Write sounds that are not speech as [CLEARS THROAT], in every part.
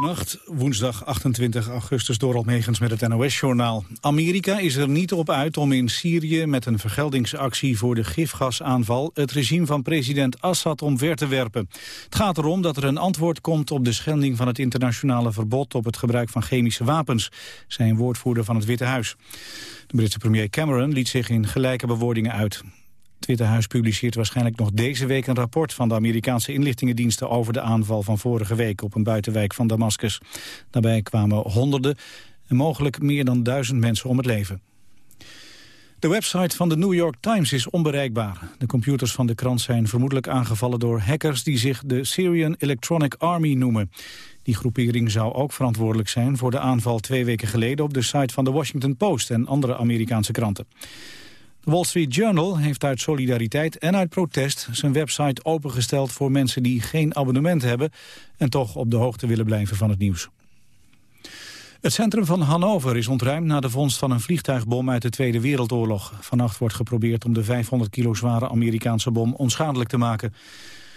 Nacht, woensdag 28 augustus, door Almegens met het NOS-journaal. Amerika is er niet op uit om in Syrië met een vergeldingsactie voor de gifgasaanval het regime van president Assad omver te werpen. Het gaat erom dat er een antwoord komt op de schending van het internationale verbod op het gebruik van chemische wapens, zei een woordvoerder van het Witte Huis. De Britse premier Cameron liet zich in gelijke bewoordingen uit. Het Witte Huis publiceert waarschijnlijk nog deze week een rapport van de Amerikaanse inlichtingendiensten over de aanval van vorige week op een buitenwijk van Damascus. Daarbij kwamen honderden en mogelijk meer dan duizend mensen om het leven. De website van de New York Times is onbereikbaar. De computers van de krant zijn vermoedelijk aangevallen door hackers die zich de Syrian Electronic Army noemen. Die groepering zou ook verantwoordelijk zijn voor de aanval twee weken geleden op de site van de Washington Post en andere Amerikaanse kranten. De Wall Street Journal heeft uit solidariteit en uit protest zijn website opengesteld voor mensen die geen abonnement hebben en toch op de hoogte willen blijven van het nieuws. Het centrum van Hannover is ontruimd na de vondst van een vliegtuigbom uit de Tweede Wereldoorlog. Vannacht wordt geprobeerd om de 500 kilo zware Amerikaanse bom onschadelijk te maken.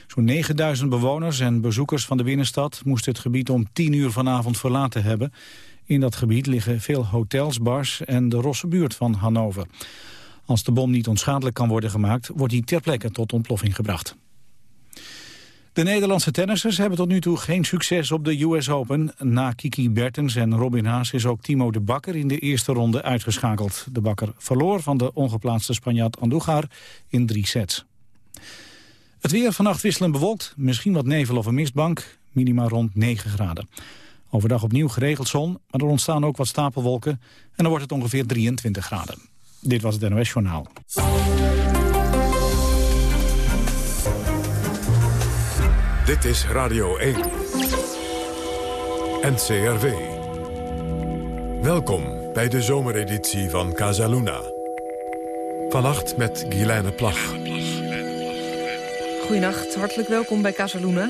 Zo'n 9000 bewoners en bezoekers van de binnenstad moesten het gebied om 10 uur vanavond verlaten hebben. In dat gebied liggen veel hotels, bars en de rosse buurt van Hannover. Als de bom niet onschadelijk kan worden gemaakt, wordt die ter plekke tot ontploffing gebracht. De Nederlandse tennissers hebben tot nu toe geen succes op de US Open. Na Kiki Bertens en Robin Haas is ook Timo de Bakker in de eerste ronde uitgeschakeld. De Bakker verloor van de ongeplaatste Spanjaard Andujar in drie sets. Het weer vannacht wisselend bewolkt, misschien wat nevel of een mistbank, minima rond 9 graden. Overdag opnieuw geregeld zon, maar er ontstaan ook wat stapelwolken en dan wordt het ongeveer 23 graden. Dit was het NOS Journaal. Dit is Radio 1. NCRV. Welkom bij de zomereditie van Casaluna. Vannacht met Guilaine Plag. Goedenacht, hartelijk welkom bij Casaluna.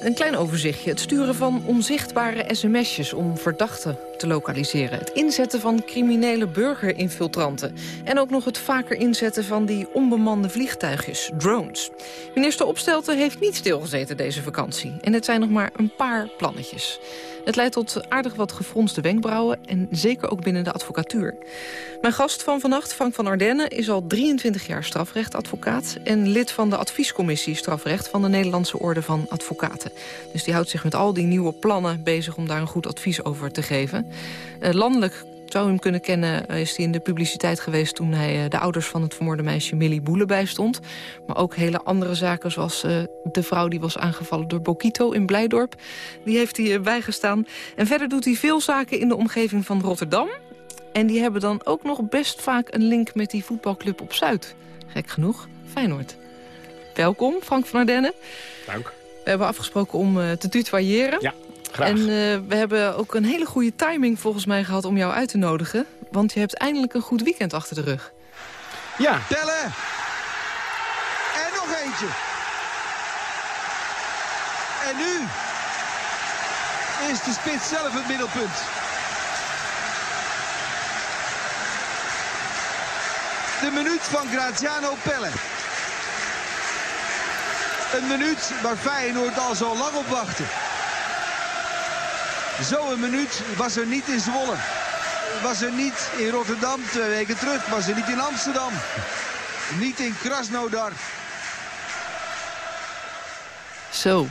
Een klein overzichtje. Het sturen van onzichtbare sms'jes om verdachten lokaliseren. Het inzetten van criminele burgerinfiltranten. En ook nog het vaker inzetten van die onbemande vliegtuigjes, drones. Minister Opstelten heeft niet stilgezeten deze vakantie. En het zijn nog maar een paar plannetjes. Het leidt tot aardig wat gefronste wenkbrauwen... en zeker ook binnen de advocatuur. Mijn gast van vannacht, Frank van Ardenne... is al 23 jaar strafrechtadvocaat... en lid van de adviescommissie strafrecht... van de Nederlandse Orde van Advocaten. Dus die houdt zich met al die nieuwe plannen bezig... om daar een goed advies over te geven. Uh, landelijk zou hem kunnen kennen, eh, is hij in de publiciteit geweest... toen hij eh, de ouders van het vermoorde meisje Millie Boele bijstond. Maar ook hele andere zaken, zoals de vrouw die was aangevallen door Bokito in Blijdorp. Die heeft hij bijgestaan. En verder doet hij veel zaken in de omgeving van Rotterdam. En die hebben dan ook nog best vaak een link met die voetbalclub op Zuid. Gek genoeg, Feyenoord. Welkom, Frank van Ardenne. Dank. We hebben afgesproken om te tutoyeren. Ja. Graag. En uh, we hebben ook een hele goede timing volgens mij gehad om jou uit te nodigen. Want je hebt eindelijk een goed weekend achter de rug. Ja. Tellen. En nog eentje. En nu is de spits zelf het middelpunt. De minuut van Graziano Pelle. Een minuut waar Feyenoord al zo lang op wachtte. Zo'n minuut was er niet in Zwolle. Was er niet in Rotterdam twee weken terug. Was er niet in Amsterdam. Niet in Krasnodar. Zo.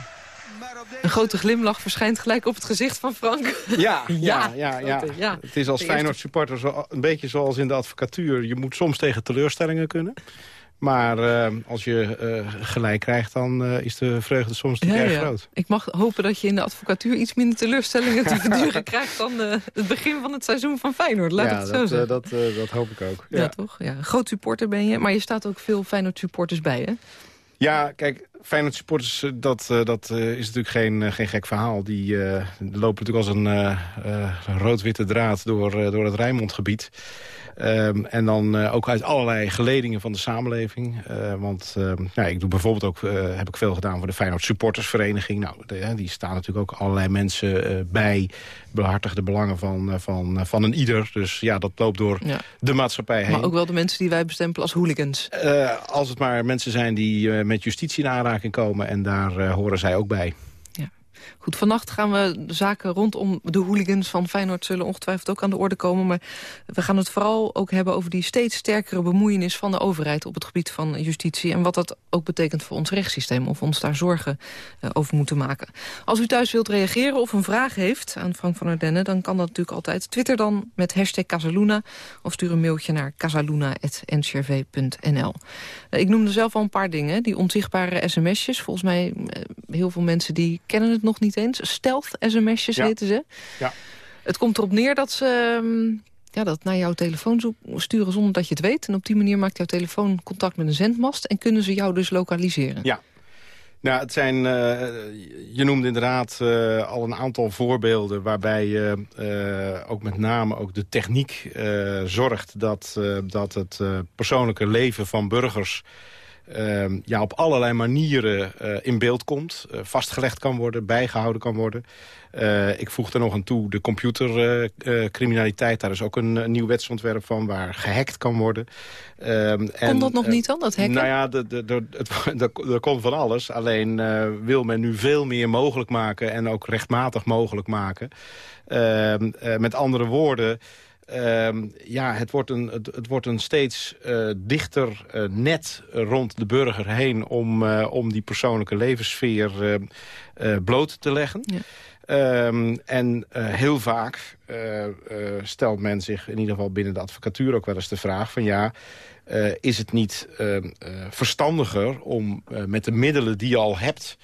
Een grote glimlach verschijnt gelijk op het gezicht van Frank. Ja, [LAUGHS] ja, ja. ja, ja. Het is als Feyenoord supporter zo, een beetje zoals in de advocatuur. Je moet soms tegen teleurstellingen kunnen. Maar uh, als je uh, gelijk krijgt, dan uh, is de vreugde soms niet ja, erg ja. groot. Ik mag hopen dat je in de advocatuur iets minder teleurstellingen te verduren [LAUGHS] krijgt... dan het begin van het seizoen van Feyenoord, laat ja, ik het zo dat, zeggen. dat, dat hoop ik ook. Ja, toch? Ja. Groot supporter ben je, maar je staat ook veel Feyenoord supporters bij, hè? Ja, kijk, Feyenoord supporters, dat, dat is natuurlijk geen, geen gek verhaal. Die lopen natuurlijk als een rood-witte draad door, door het Rijnmondgebied. Um, en dan uh, ook uit allerlei geledingen van de samenleving. Uh, want uh, ja, ik doe bijvoorbeeld ook, heb ik veel gedaan voor de Feyenoord supportersvereniging. Nou, de, die staan natuurlijk ook allerlei mensen bij. Behartigen de belangen van, van, van een ieder. Dus ja, dat loopt door Ja. de maatschappij heen. Maar ook wel de mensen die wij bestempelen als hooligans. als het maar mensen zijn die met justitie in aanraking komen. En daar horen zij ook bij. Goed, vannacht gaan we de zaken rondom de hooligans van Feyenoord... zullen ongetwijfeld ook aan de orde komen. Maar we gaan het vooral ook hebben over die steeds sterkere bemoeienis... van de overheid op het gebied van justitie. En wat dat ook betekent voor ons rechtssysteem. Of ons daar zorgen uh, over moeten maken. Als u thuis wilt reageren of een vraag heeft aan Frank van Ardenne... dan kan dat natuurlijk altijd. Twitter dan met hashtag Casaluna. Of stuur een mailtje naar casaluna.ncrv.nl. Uh, ik noemde zelf al een paar dingen. Die onzichtbare sms'jes. Volgens mij uh, heel veel mensen die kennen het nog niet eens. Stealth-sms'jes ja. heten ze. Ja. Het komt erop neer dat ze um, ja, dat naar jouw telefoon sturen zonder dat je het weet. En op die manier maakt jouw telefoon contact met een zendmast... en kunnen ze jou dus lokaliseren. Ja. Nou, het zijn, uh, je noemde inderdaad uh, al een aantal voorbeelden... waarbij je uh, ook met name ook de techniek zorgt... dat, dat het persoonlijke leven van burgers uh, ja, op allerlei manieren uh, in beeld komt. Uh, vastgelegd kan worden, bijgehouden kan worden. ik voeg er nog aan toe de computercriminaliteit. Daar is ook een, een, nieuw wetsontwerp van waar gehackt kan worden. Ehm, komt dat nog niet dan, dat hacken? Nou ja, er [LAUGHS] komt van alles. Alleen wil men nu veel meer mogelijk maken en ook rechtmatig mogelijk maken. Ehm, met andere woorden... Um, ja, het wordt een, het, het wordt een steeds uh, dichter uh, net rond de burger heen... om, uh, om die persoonlijke levenssfeer bloot te leggen. Ja. Um, en heel vaak stelt men zich, in ieder geval binnen de advocatuur... ook wel eens de vraag van ja... is het niet ehm, verstandiger om met de middelen die je al hebt...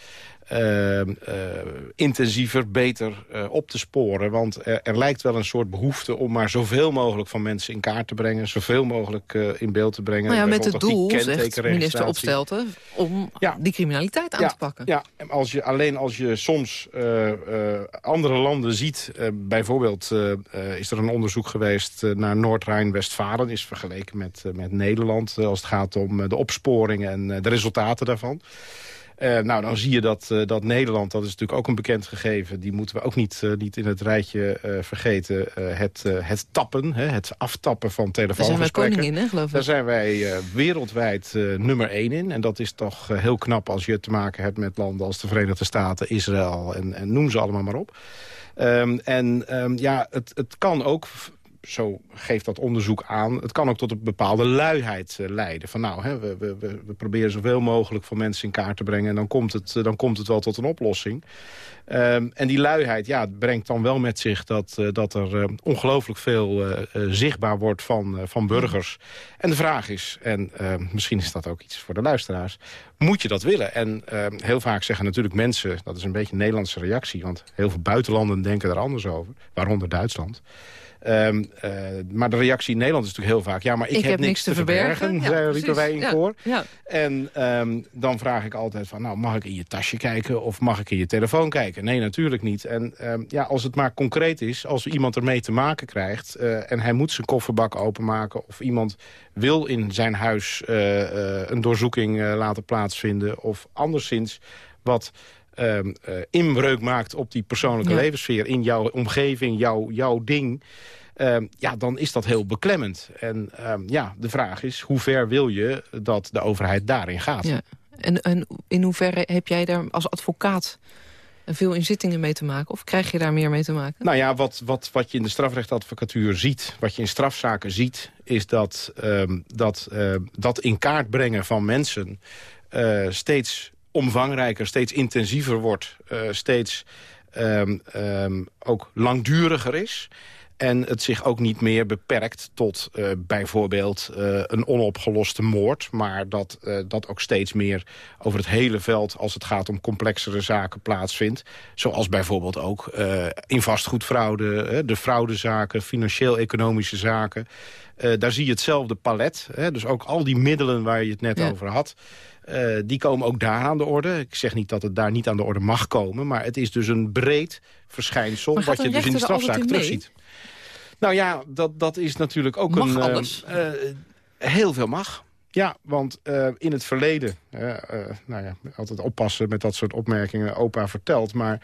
Uh, uh, intensiever, beter uh, op te sporen. Want er, er, lijkt wel een soort behoefte om maar zoveel mogelijk van mensen in kaart te brengen. Zoveel mogelijk in beeld te brengen. Nou ja, met het doel, zegt minister Opstelten, om ja. die criminaliteit aan ja, te pakken. Ja, als je, alleen als je soms andere landen ziet. bijvoorbeeld is er een onderzoek geweest naar Noord-Rijn-Westfalen. Is vergeleken met, met Nederland als het gaat om de opsporing en de resultaten daarvan. Uh, nou, dan zie je dat, uh, dat Nederland, dat is natuurlijk ook een bekend gegeven... die moeten we ook niet, uh, niet in het rijtje vergeten. het, het tappen, hè, het aftappen van telefoongesprekken. Daar zijn wij hè, geloof ik. Daar zijn wij wereldwijd nummer één in. En dat is toch heel knap als je te maken hebt met landen als de Verenigde Staten, Israël... en, en noem ze allemaal maar op. Um, en um, ja, het, het kan ook zo geeft dat onderzoek aan... het kan ook tot een bepaalde luiheid uh, leiden. Van nou, hè, we, we, we, proberen zoveel mogelijk van mensen in kaart te brengen... en dan komt het, uh, dan komt het wel tot een oplossing. Um, en die luiheid ja, brengt dan wel met zich dat, uh, dat er ongelooflijk veel zichtbaar wordt van, van burgers. En de vraag is, en misschien is dat ook iets voor de luisteraars... moet je dat willen? En ehm, heel vaak zeggen natuurlijk mensen... dat is een beetje een Nederlandse reactie... want heel veel buitenlanden denken er anders over, waaronder Duitsland... Um, uh, maar de reactie in Nederland is natuurlijk heel vaak... ja, maar ik, ik heb, heb, niks te verbergen, verbergen ja, riepen wij in ja, koor. Ja. En um, dan vraag ik altijd van... nou, mag ik in je tasje kijken of mag ik in je telefoon kijken? Nee, natuurlijk niet. En um, ja, als het maar concreet is, als iemand ermee te maken krijgt... Uh, en hij moet zijn kofferbak openmaken... of iemand wil in zijn huis uh, een doorzoeking laten plaatsvinden... of anderszins wat... Um, uh, inbreuk maakt op die persoonlijke ja. levenssfeer... in jouw omgeving, jouw, jouw ding... Um, ja, dan is dat heel beklemmend. En um, ja, de vraag is, hoe ver wil je dat de overheid daarin gaat? Ja. En, en in hoeverre heb jij daar als advocaat veel inzittingen mee te maken? Of krijg je daar meer mee te maken? Nou ja, wat, wat, wat je in de strafrechtadvocatuur ziet... wat je in strafzaken ziet... is dat um, dat, uh, dat in kaart brengen van mensen... Uh, steeds omvangrijker, steeds intensiever wordt... Uh, steeds um, um, ook langduriger is... En het zich ook niet meer beperkt tot uh, bijvoorbeeld uh, een onopgeloste moord. Maar dat uh, dat ook steeds meer over het hele veld... als het gaat om complexere zaken plaatsvindt. Zoals bijvoorbeeld ook in vastgoedfraude, de fraudezaken... financieel-economische zaken. daar zie je hetzelfde palet. Hè, dus ook al die middelen waar je het net ja. over had... Uh, die komen ook daar aan de orde. Ik zeg niet dat het daar niet aan de orde mag komen... maar het is dus een breed verschijnsel... wat je dus in de strafzaak terugziet. Nou ja, dat, dat is natuurlijk ook mag een... alles? Uh, uh, heel veel mag. Ja, want uh, in het verleden, nou ja, altijd oppassen met dat soort opmerkingen, opa vertelt, maar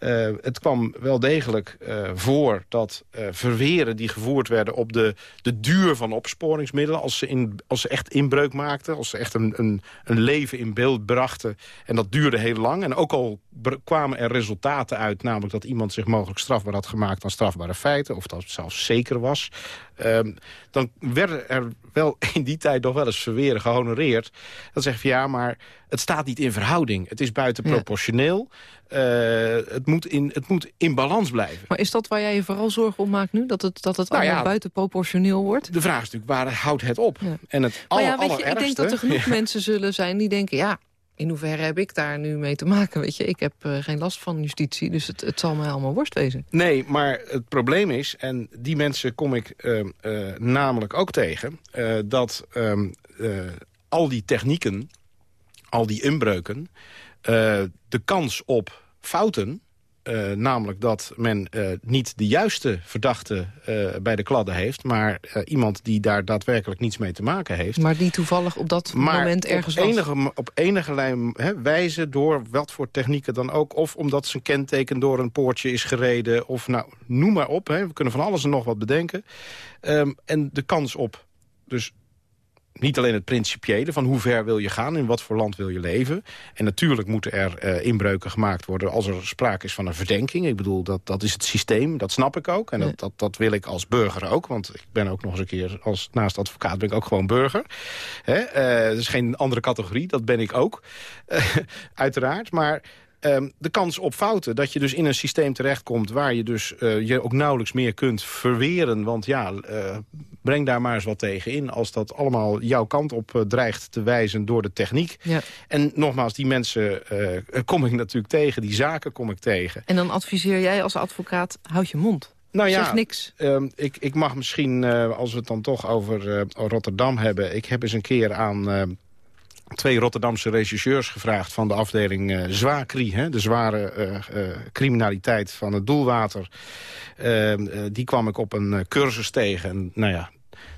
Uh, het kwam wel degelijk uh, voor dat uh, verweren die gevoerd werden... op de, de duur van opsporingsmiddelen, als ze, in, als ze echt inbreuk maakten... als ze echt een, een, een leven in beeld brachten. En dat duurde heel lang. En ook al kwamen er resultaten uit... namelijk dat iemand zich mogelijk strafbaar had gemaakt aan strafbare feiten... of dat het zelfs zeker was... Um, dan werden er wel [LAUGHS] in die tijd nog wel eens verweren gehonoreerd. Dan zeg je ja, maar het staat niet in verhouding. Het is buitenproportioneel. Ja. Uh, het, moet in, het moet in balans blijven. Maar is dat waar jij je vooral zorgen om maakt nu? Dat het, dat het nou allemaal ja, buitenproportioneel wordt? De vraag is natuurlijk, waar houdt het op? Ja. En het aller, ja, weet je, Ik denk dat er genoeg [LAUGHS] mensen zullen zijn die denken... ja, in hoeverre heb ik daar nu mee te maken? Weet je, ik heb uh, geen last van justitie, dus het, het zal mij allemaal worst wezen. Nee, maar het probleem is, en die mensen kom ik uh, uh, namelijk ook tegen... dat um, al die technieken, al die inbreuken... de kans op fouten uh, namelijk dat men uh, niet de juiste verdachte uh, bij de kladden heeft... maar iemand die daar daadwerkelijk niets mee te maken heeft. Maar die toevallig op dat maar moment ergens op enige, was. Op enige he, wijze, door wat voor technieken dan ook... of omdat zijn kenteken door een poortje is gereden... of nou, noem maar op, he, we kunnen van alles en nog wat bedenken. Um, en de kans op dus niet alleen het principiële van hoe ver wil je gaan... in wat voor land wil je leven. En natuurlijk moeten er uh, inbreuken gemaakt worden... als er sprake is van een verdenking. Ik bedoel, dat, dat is het systeem, dat snap ik ook. En dat, dat, dat wil ik als burger ook. Want ik ben ook nog eens een keer, als naast advocaat... ben ik ook gewoon burger. Hè? Uh, dat is geen andere categorie, dat ben ik ook. Uh, [LAUGHS] uiteraard, maar... Um, de kans op fouten, dat je dus in een systeem terechtkomt... waar je dus uh, je ook nauwelijks meer kunt verweren. Want ja, uh, breng daar maar eens wat tegen in... als dat allemaal jouw kant op uh, dreigt te wijzen door de techniek. Ja. En nogmaals, die mensen kom ik natuurlijk tegen. Die zaken kom ik tegen. En dan adviseer jij als advocaat, houd je mond. Nou ja, zeg niks. Uh, ik, ik mag misschien, als we het dan toch over Rotterdam hebben... ik heb eens een keer aan twee Rotterdamse regisseurs gevraagd... van de afdeling uh, Zwaakri, hè, de zware uh, uh, criminaliteit van het doelwater. Ehm, die kwam ik op een cursus tegen. En nou ja,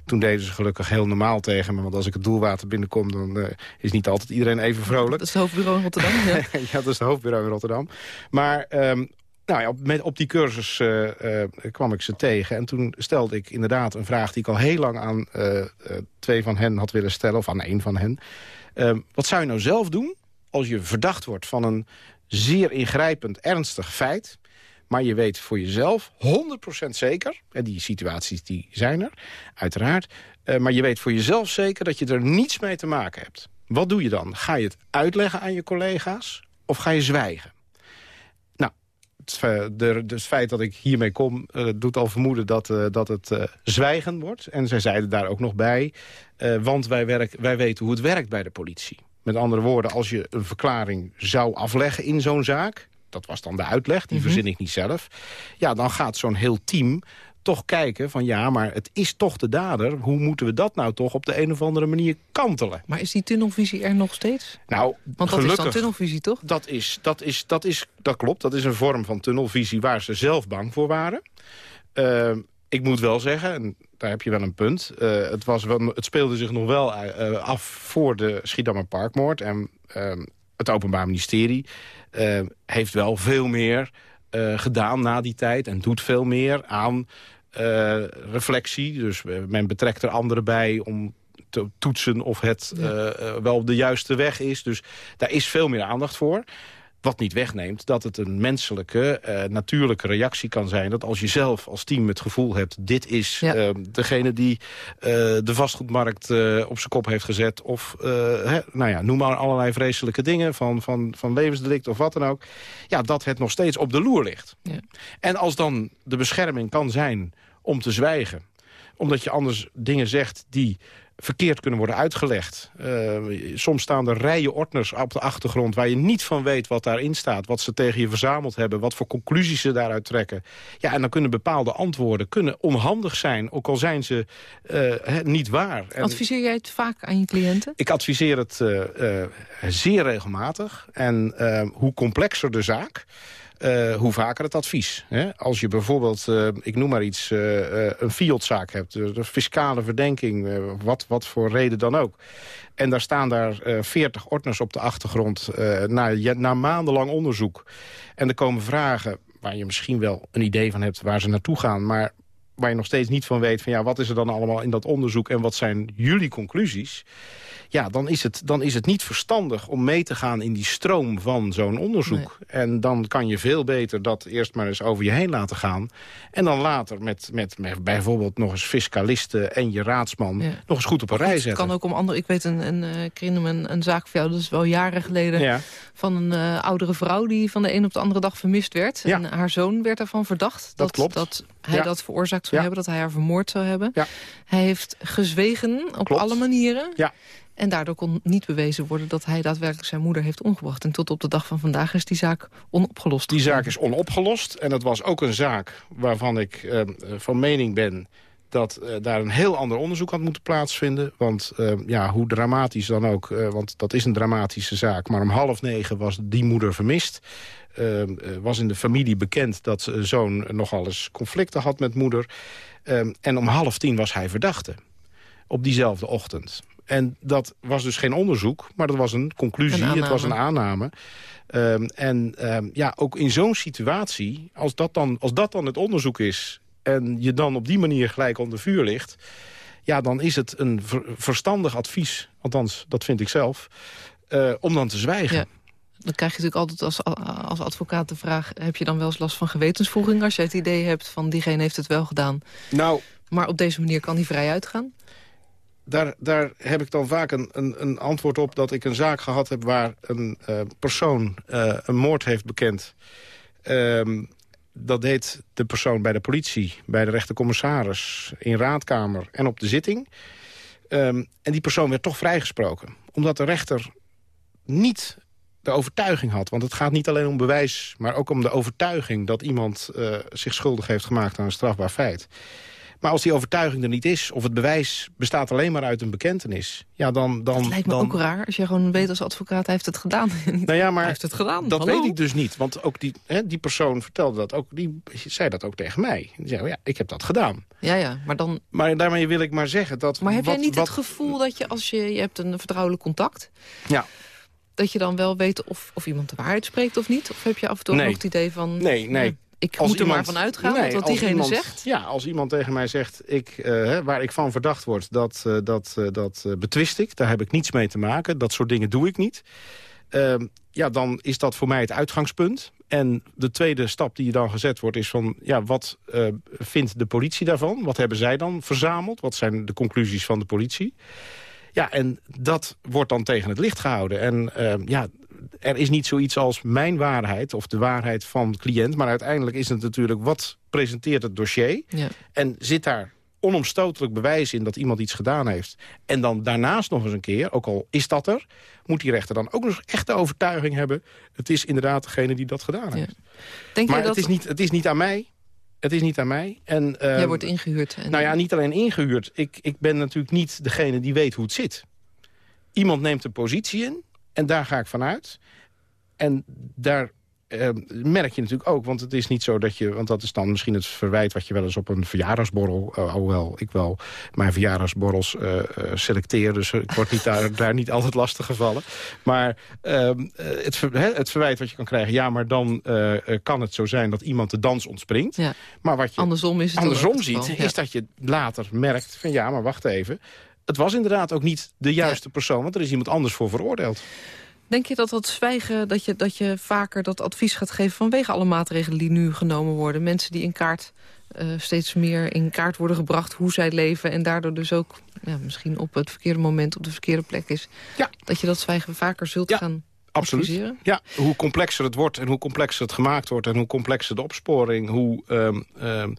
toen deden ze gelukkig heel normaal tegen me. Want als ik het doelwater binnenkom, dan is niet altijd iedereen even vrolijk. Dat is het hoofdbureau in Rotterdam, ja. [LAUGHS] ja, dat is het hoofdbureau in Rotterdam. Maar... Um, nou ja, op, met, op die cursus uh, uh, kwam ik ze tegen. En toen stelde ik inderdaad een vraag die ik al heel lang aan twee van hen had willen stellen. Of aan één van hen. Uh, wat zou je nou zelf doen als je verdacht wordt van een zeer ingrijpend, ernstig feit... maar je weet voor jezelf 100% zeker... en die situaties die zijn er, uiteraard... Uh, maar je weet voor jezelf zeker dat je er niets mee te maken hebt. Wat doe je dan? Ga je het uitleggen aan je collega's of ga je zwijgen? Het, de, het feit dat ik hiermee kom uh, doet al vermoeden dat, uh, dat het uh, zwijgen wordt. En zij zeiden daar ook nog bij... Want wij, werk, wij weten hoe het werkt bij de politie. Met andere woorden, als je een verklaring zou afleggen in zo'n zaak... dat was dan de uitleg, die mm -hmm. verzin ik niet zelf... ja, dan gaat zo'n heel team toch kijken van ja, maar het is toch de dader. Hoe moeten we dat nou toch op de een of andere manier kantelen? Maar is die tunnelvisie er nog steeds? Nou, Want dat gelukkig, is dan tunnelvisie, toch? Dat, is, dat, is, dat, is, dat klopt, dat is een vorm van tunnelvisie waar ze zelf bang voor waren. Uh, ik moet wel zeggen, en daar heb je wel een punt. Uh, het, was wel, het speelde zich nog wel uh, af voor de Schiedammer Parkmoord. En uh, het Openbaar Ministerie heeft wel veel meer gedaan na die tijd... en doet veel meer aan reflectie. Dus men betrekt er anderen bij om te toetsen of het ja. wel de juiste weg is. Dus daar is veel meer aandacht voor. Wat niet wegneemt dat het een menselijke, uh, natuurlijke reactie kan zijn. Dat als je zelf als team het gevoel hebt... dit is ja. uh, degene die uh, de vastgoedmarkt op zijn kop heeft gezet... of hè, nou ja, noem maar allerlei vreselijke dingen... Van, van, van levensdelict of wat dan ook... ja, dat het nog steeds op de loer ligt. Ja. En als dan de bescherming kan zijn om te zwijgen omdat je anders dingen zegt die verkeerd kunnen worden uitgelegd. Uh, soms staan er rijen ordners op de achtergrond... waar je niet van weet wat daarin staat, wat ze tegen je verzameld hebben... wat voor conclusies ze daaruit trekken. Ja, en dan kunnen bepaalde antwoorden kunnen onhandig zijn... ook al zijn ze uh, niet waar. En adviseer jij het vaak aan je cliënten? Ik adviseer het uh, zeer regelmatig. En hoe complexer de zaak... uh, hoe vaker het advies. Hè? Als je bijvoorbeeld, uh, ik noem maar iets, uh, een Fiat-zaak hebt... de fiscale verdenking, wat, wat voor reden dan ook... en daar staan daar veertig ordners op de achtergrond... na, na maandenlang onderzoek. En er komen vragen waar je misschien wel een idee van hebt waar ze naartoe gaan... maar waar je nog steeds niet van weet van ja, wat is er dan allemaal in dat onderzoek... en wat zijn jullie conclusies ja, dan is, het, dan is het niet verstandig om mee te gaan in die stroom van zo'n onderzoek. En dan kan je veel beter dat eerst maar eens over je heen laten gaan. En dan later met, met, met bijvoorbeeld nog eens fiscalisten en je raadsman... nog eens goed op een rij zetten. Het kan ook om andere... Ik weet een, een, een, een, een zaak van jou, dat is wel jaren geleden... van een uh, oudere vrouw die van de een op de andere dag vermist werd. En haar zoon werd ervan verdacht. Dat, dat klopt. Dat hij dat veroorzaakt zou hebben, dat hij haar vermoord zou hebben. Hij heeft gezwegen op alle manieren. Ja. En daardoor kon niet bewezen worden dat hij daadwerkelijk zijn moeder heeft omgebracht. En tot op de dag van vandaag is die zaak onopgelost. Die zaak is onopgelost. En het was ook een zaak waarvan ik eh, van mening ben dat uh, daar een heel ander onderzoek had moeten plaatsvinden. Want uh, ja, hoe dramatisch dan ook, uh, want dat is een dramatische zaak. Maar om half negen was die moeder vermist. Was in de familie bekend dat zoon nogal eens conflicten had met moeder. en om half tien was hij verdachte. Op diezelfde ochtend. En dat was dus geen onderzoek, maar dat was een conclusie, het was een aanname. Um, en um, ja, ook in zo'n situatie, als dat, dan, als dat dan het onderzoek is... en je dan op die manier gelijk onder vuur ligt... ja, dan is het een verstandig advies, althans, dat vind ik zelf... Uh, om dan te zwijgen. Ja. Dan krijg je natuurlijk altijd als, als advocaat de vraag... heb je dan wel eens last van gewetensvoeging als je het idee hebt van diegene heeft het wel gedaan? Nou, maar op deze manier kan hij vrij uitgaan? daar, daar heb ik dan vaak een, een, een, antwoord op dat ik een zaak gehad heb... waar een uh, persoon uh, een moord heeft bekend. Um, dat deed de persoon bij de politie, bij de rechtercommissaris... in raadkamer en op de zitting. Um, en die persoon werd toch vrijgesproken. Omdat de rechter niet de overtuiging had. Want het gaat niet alleen om bewijs, maar ook om de overtuiging... dat iemand uh, zich schuldig heeft gemaakt aan een strafbaar feit. Maar als die overtuiging er niet is, of het bewijs bestaat alleen maar uit een bekentenis... Ja, dan, dan, dat lijkt me dan... ook raar, als je gewoon weet als advocaat, hij heeft het gedaan. [LAUGHS] Nou ja, maar hij heeft het gedaan. Dat weet ik dus niet, want ook die, hè, die persoon vertelde dat ook, die zei dat ook tegen mij. Die zei, oh ja, ik heb dat gedaan. Ja, ja, maar dan... Maar daarmee wil ik maar zeggen dat... Maar heb wat, jij niet wat... het gevoel dat je, als je, je hebt een vertrouwelijk contact... Ja dat je dan wel weet of, of iemand de waarheid spreekt of niet? Of heb je af en toe nee. nog het idee van... Nee, nee ik moet er maar van uitgaan nee, wat diegene iemand, zegt? Ja, als iemand tegen mij zegt, ik, uh, waar ik van verdacht word, dat, uh, dat, uh, dat betwist ik. Daar heb ik niets mee te maken. Dat soort dingen doe ik niet. Ehm, ja, dan is dat voor mij het uitgangspunt. En de tweede stap die je dan gezet wordt is van... ja, wat vindt de politie daarvan? Wat hebben zij dan verzameld? Wat zijn de conclusies van de politie? Ja, en dat wordt dan tegen het licht gehouden. En ehm, ja, er is niet zoiets als mijn waarheid of de waarheid van de cliënt. Maar uiteindelijk is het natuurlijk wat presenteert het dossier. Ja. En zit daar onomstotelijk bewijs in dat iemand iets gedaan heeft. En dan daarnaast nog eens een keer, ook al is dat er... moet die rechter dan ook nog echt de overtuiging hebben... het is inderdaad degene die dat gedaan heeft. Denk maar dat... het, is niet, het is niet aan mij. Het is niet aan mij. En, Jij wordt ingehuurd. En... Nou ja, niet alleen ingehuurd. Ik, ik ben natuurlijk niet degene die weet hoe het zit. Iemand neemt een positie in en daar ga ik vanuit. En daar uh, merk je natuurlijk ook, want het is niet zo dat je... want dat is dan misschien het verwijt wat je wel eens op een verjaardagsborrel... Uh, alhoewel ik wel mijn verjaardagsborrels uh, selecteer... dus ik word niet daar, [LAUGHS] daar niet altijd lastig gevallen. Maar ehm, het, ver, het verwijt wat je kan krijgen... ja, maar dan kan het zo zijn dat iemand de dans ontspringt. Ja. Maar wat je andersom, is het andersom ziet, ja. is dat je later merkt... van ja, maar wacht even... Het was inderdaad ook niet de juiste ja. persoon, want er is iemand anders voor veroordeeld. Denk je dat dat zwijgen, dat je, dat je vaker dat advies gaat geven... vanwege alle maatregelen die nu genomen worden? Mensen die in kaart uh, steeds meer in kaart worden gebracht hoe zij leven... en daardoor dus ook ja, misschien op het verkeerde moment op de verkeerde plek is. Ja. Dat je dat zwijgen vaker zult ja. gaan Absoluut. adviseren? Ja, hoe complexer het wordt en hoe complexer het gemaakt wordt... en hoe complexer de opsporing, hoe... Um, um,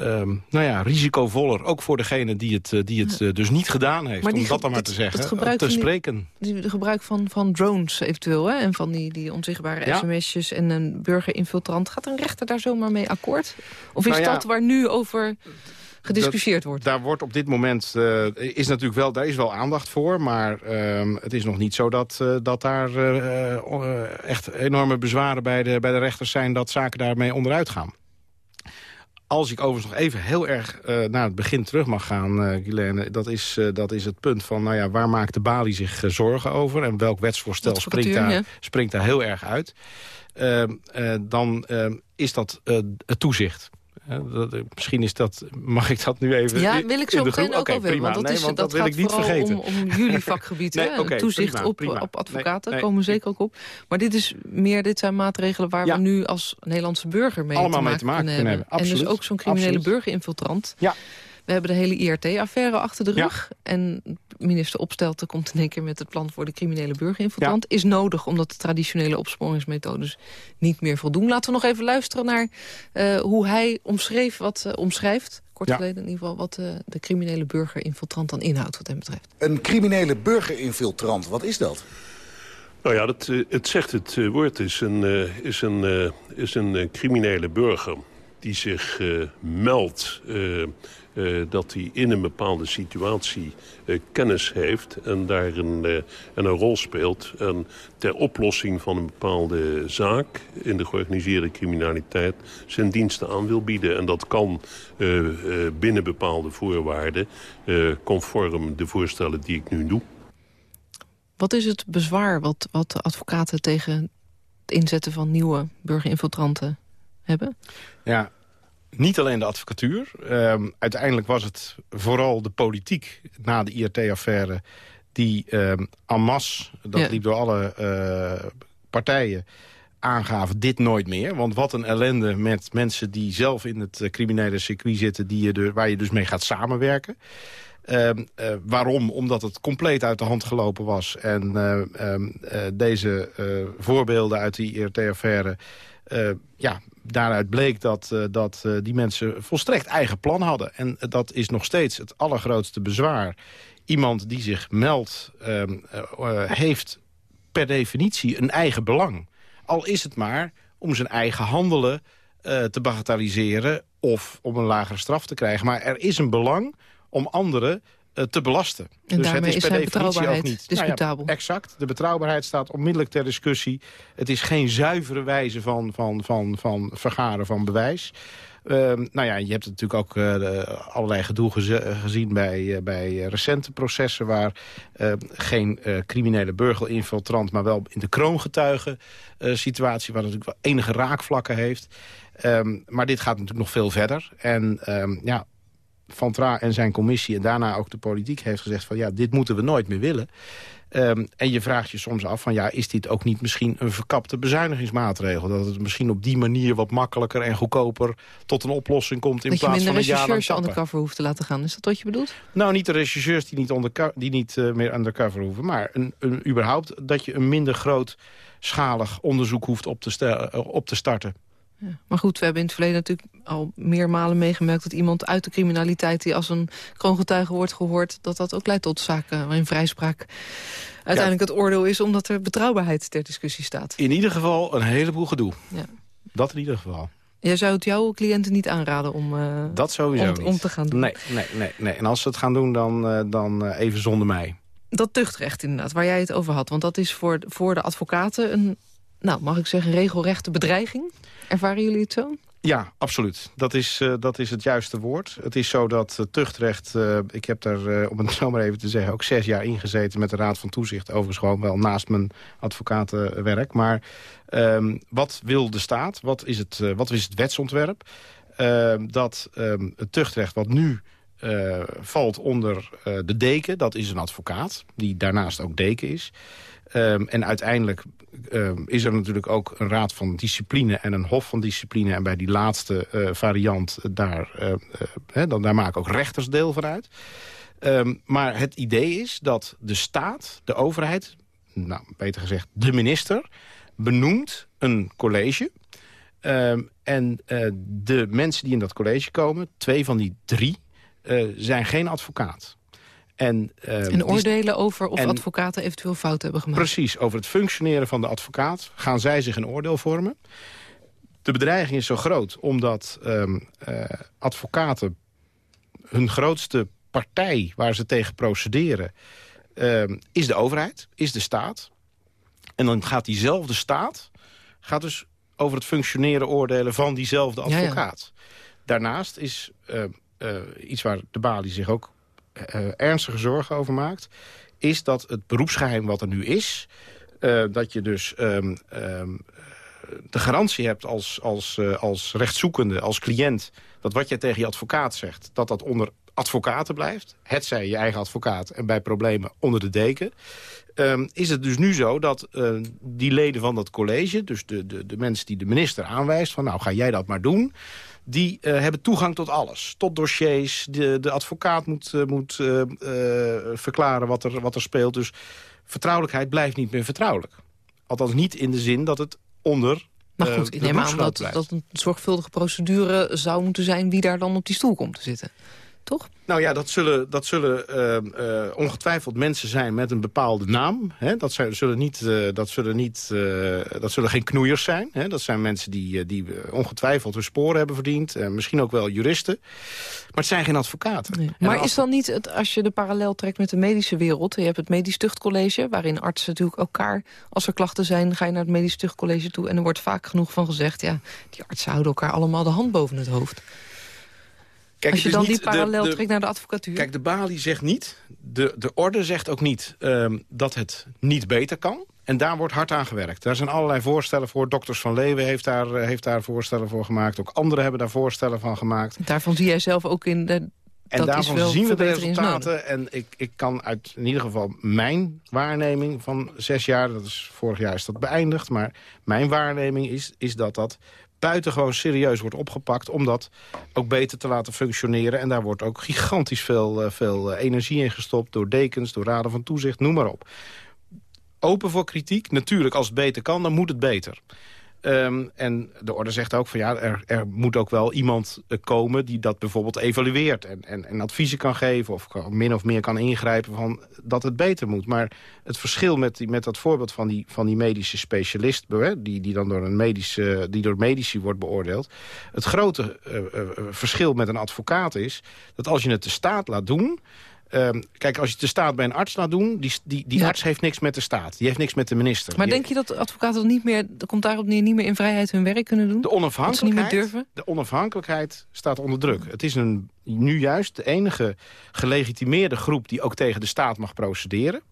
Um, nou ja, risicovoller. Ook voor degene die het, uh, die het uh, dus niet gedaan heeft. Maar om dat dan maar het, te zeggen. Het gebruik te van die, spreken. De gebruik van, van drones eventueel. Hè? En van die, die onzichtbare Ja. sms'jes en een burgerinfiltrant. Gaat een rechter daar zomaar mee akkoord? Of is Nou ja, dat waar nu over gediscussieerd wordt. Daar wordt op dit moment uh, is natuurlijk wel, daar is wel aandacht voor. Maar uh, het is nog niet zo dat, uh, dat daar echt enorme bezwaren bij de, bij de rechters zijn... dat zaken daarmee onderuit gaan. Als ik overigens nog even heel erg naar het begin terug mag gaan, uh, Guilaine... Dat is, dat is het punt van, nou ja, waar maakt de Bali zich zorgen over... en welk wetsvoorstel springt daar, springt daar heel erg uit... Ehm, dan ehm, is dat het toezicht dat, misschien is dat, mag ik dat nu even Ja, wil ik zo meteen ook okay, wel Want dat, is, dat, dat wil ik niet vergeten. Om, om jullie vakgebied, [LAUGHS] nee, hè? Okay, toezicht prima, op, prima. op advocaten, nee, komen we zeker ook op. Maar dit, is meer, dit zijn maatregelen waar ja. we nu als Nederlandse burger mee, Allemaal te, maken mee te maken kunnen hebben. hebben. En dus ook zo'n criminele burgerinfiltrant. Ja. We hebben de hele IRT-affaire achter de rug. Ja. En minister Opstelten komt in één keer met het plan voor de criminele burgerinfiltrant. Ja. Is nodig omdat de traditionele opsporingsmethodes niet meer voldoen. Laten we nog even luisteren naar uh, hoe hij omschreef wat, uh, omschrijft kort geleden in ieder geval... wat uh, de criminele burgerinfiltrant dan inhoudt wat hem betreft. Een criminele burgerinfiltrant, wat is dat? Nou ja, dat, het zegt het woord, is een, is een, is een criminele burger die zich meldt uh, dat hij in een bepaalde situatie uh, kennis heeft en daar een, uh, en een rol speelt. En ter oplossing van een bepaalde zaak in de georganiseerde criminaliteit zijn diensten aan wil bieden. En dat kan binnen bepaalde voorwaarden, conform de voorstellen die ik nu doe. Wat is het bezwaar wat, wat de advocaten tegen het inzetten van nieuwe burgerinfiltranten hebben? Ja, niet alleen de advocatuur. Um, uiteindelijk was het vooral de politiek na de IRT-affaire... die um, en masse, dat ja. liep door alle uh, partijen aangaven dit nooit meer. Want wat een ellende met mensen die zelf in het uh, criminele circuit zitten... Die je er, waar je dus mee gaat samenwerken. Uh, uh, waarom? Omdat het compleet uit de hand gelopen was. En deze voorbeelden uit die IRT-affaire... ja, daaruit bleek dat, uh, dat uh, die mensen volstrekt eigen plan hadden. En dat is nog steeds het allergrootste bezwaar. Iemand die zich meldt, uh, heeft per definitie een eigen belang. Al is het maar om zijn eigen handelen te bagatelliseren... of om een lagere straf te krijgen. Maar er is een belang om anderen te belasten. En dus daarmee het is, is per definitie ook niet discutabel. Nou ja, exact. De betrouwbaarheid staat onmiddellijk ter discussie. Het is geen zuivere wijze van, van, van, van vergaren van bewijs. Uh, nou ja, je hebt natuurlijk ook uh, allerlei gedoe gezien bij, uh, bij recente processen... waar geen criminele burgerinfiltrant, maar wel in de kroongetuigen situatie... waar natuurlijk wel enige raakvlakken heeft. Um, maar dit gaat natuurlijk nog veel verder. En um, ja, van Tra en zijn commissie en daarna ook de politiek heeft gezegd... van ja, dit moeten we nooit meer willen. Um, en je vraagt je soms af van ja, is dit ook niet misschien een verkapte bezuinigingsmaatregel? Dat het misschien op die manier wat makkelijker en goedkoper tot een oplossing komt... in dat plaats van een jaar lang je undercover hoeft te laten gaan. Is dat wat je bedoelt? Nou, niet de rechercheurs die niet, onder, die niet uh, meer undercover hoeven... maar een, een, überhaupt dat je een minder grootschalig onderzoek hoeft op te, uh, op te starten. Ja. Maar goed, we hebben in het verleden natuurlijk al meermalen meegemerkt... dat iemand uit de criminaliteit die als een kroongetuige wordt gehoord... dat dat ook leidt tot zaken waarin vrijspraak uiteindelijk het oordeel is... omdat er betrouwbaarheid ter discussie staat. In ieder geval een heleboel gedoe. Ja. Dat in ieder geval. Jij zou het jouw cliënten niet aanraden om, uh, dat sowieso om, om, te gaan doen? Nee, nee, nee, nee. En als ze het gaan doen, dan, uh, dan uh, even zonder mij. Dat tuchtrecht inderdaad, waar jij het over had. Want dat is voor, voor de advocaten een, nou, mag ik zeggen, regelrechte bedreiging. Ervaren jullie het zo? Ja, absoluut. Dat is, uh, dat is het juiste woord. Het is zo dat uh, tuchtrecht... Uh, ik heb daar, om het [LAUGHS] zo maar even te zeggen... ook zes jaar ingezeten met de Raad van Toezicht. Overigens gewoon wel naast mijn advocatenwerk. Maar um, wat wil de staat? Wat is het, wat is het wetsontwerp? Ehm, dat um, het tuchtrecht wat nu valt onder de deken... dat is een advocaat, die daarnaast ook deken is... En uiteindelijk um, is er natuurlijk ook een raad van discipline en een hof van discipline. En bij die laatste uh, variant, daar, uh, uh, dan, daar maken ook rechters deel van uit. Um, maar het idee is dat de staat, de overheid, nou, beter gezegd de minister... benoemt een college... en de mensen die in dat college komen, twee van die drie, zijn geen advocaat. En, uh, en oordelen over of en, advocaten eventueel fout hebben gemaakt. Precies, over het functioneren van de advocaat gaan zij zich een oordeel vormen. De bedreiging is zo groot omdat um, uh, advocaten hun grootste partij waar ze tegen procederen... Ehm, is de overheid, is de staat. En dan gaat diezelfde staat gaat dus over het functioneren oordelen van diezelfde advocaat. Daarnaast is uh, uh, iets waar de balie zich ook ernstige zorgen over maakt... is dat het beroepsgeheim wat er nu is... dat je dus um, um, de garantie hebt als, als, als rechtszoekende, als cliënt... dat wat jij tegen je advocaat zegt, dat dat onder advocaten blijft. Het zij je eigen advocaat en bij problemen onder de deken. Um, is het dus nu zo dat die leden van dat college... dus de, de, de mensen die de minister aanwijst... van nou ga jij dat maar doen... die uh, hebben toegang tot alles. Tot dossiers. De, de advocaat moet, uh, moet verklaren wat er, wat er speelt. Dus vertrouwelijkheid blijft niet meer vertrouwelijk. Althans niet in de zin dat het onder maar goed, ik neem aan dat, dat een zorgvuldige procedure zou moeten zijn... wie daar dan op die stoel komt te zitten toch? Nou ja, dat zullen, dat zullen uh, uh, ongetwijfeld mensen zijn met een bepaalde naam. Hè? Dat, zijn, zullen niet, uh, dat, zullen niet, dat zullen geen knoeiers zijn. Hè? Dat zijn mensen die, die ongetwijfeld hun sporen hebben verdiend. misschien ook wel juristen. Maar het zijn geen advocaten. Maar is dan niet, het, als je de parallel trekt met de medische wereld... je hebt het medisch tuchtcollege, waarin artsen natuurlijk elkaar... als er klachten zijn, ga je naar het medisch tuchtcollege toe... en er wordt vaak genoeg van gezegd... ja, die artsen houden elkaar allemaal de hand boven het hoofd. Kijk, Als je dan die parallel trekt naar de advocatuur? Kijk, de balie zegt niet, de, de orde zegt ook niet um, dat het niet beter kan. En daar wordt hard aan gewerkt. Daar zijn allerlei voorstellen voor. Dokters van Leeuwen heeft daar, eh, heeft daar voorstellen voor gemaakt. Ook anderen hebben daar voorstellen van gemaakt. Daarvan zie jij zelf ook in... De, en daarvan zien we de resultaten. En ik, ik kan uit in ieder geval mijn waarneming van zes jaar... dat is vorig jaar is dat beëindigd... maar mijn waarneming is, is dat dat buitengewoon serieus wordt opgepakt... om dat ook beter te laten functioneren. En daar wordt ook gigantisch veel, uh, veel uh, energie in gestopt... door dekens, door raden van toezicht, noem maar op. Open voor kritiek. Natuurlijk, als het beter kan, dan moet het beter. Um, en de orde zegt ook van ja, er, er moet ook wel iemand uh, komen die dat bijvoorbeeld evalueert en, en, en adviezen kan geven of min of meer kan ingrijpen van dat het beter moet. Maar het verschil met, die, met dat voorbeeld van die, van die medische specialist, die, die dan door een medische, die door medici wordt beoordeeld. Het grote uh, uh, verschil met een advocaat is dat als je het de staat laat doen, Um, kijk, als je de staat bij een arts laat doen... die, die, die arts heeft niks met de staat. Die heeft niks met de minister. Maar denk je dat advocaten niet meer... komt daarop neer niet meer in vrijheid hun werk kunnen doen? De onafhankelijkheid, niet meer durven? De onafhankelijkheid staat onder druk. Het is een, nu juist de enige gelegitimeerde groep... die ook tegen de staat mag procederen.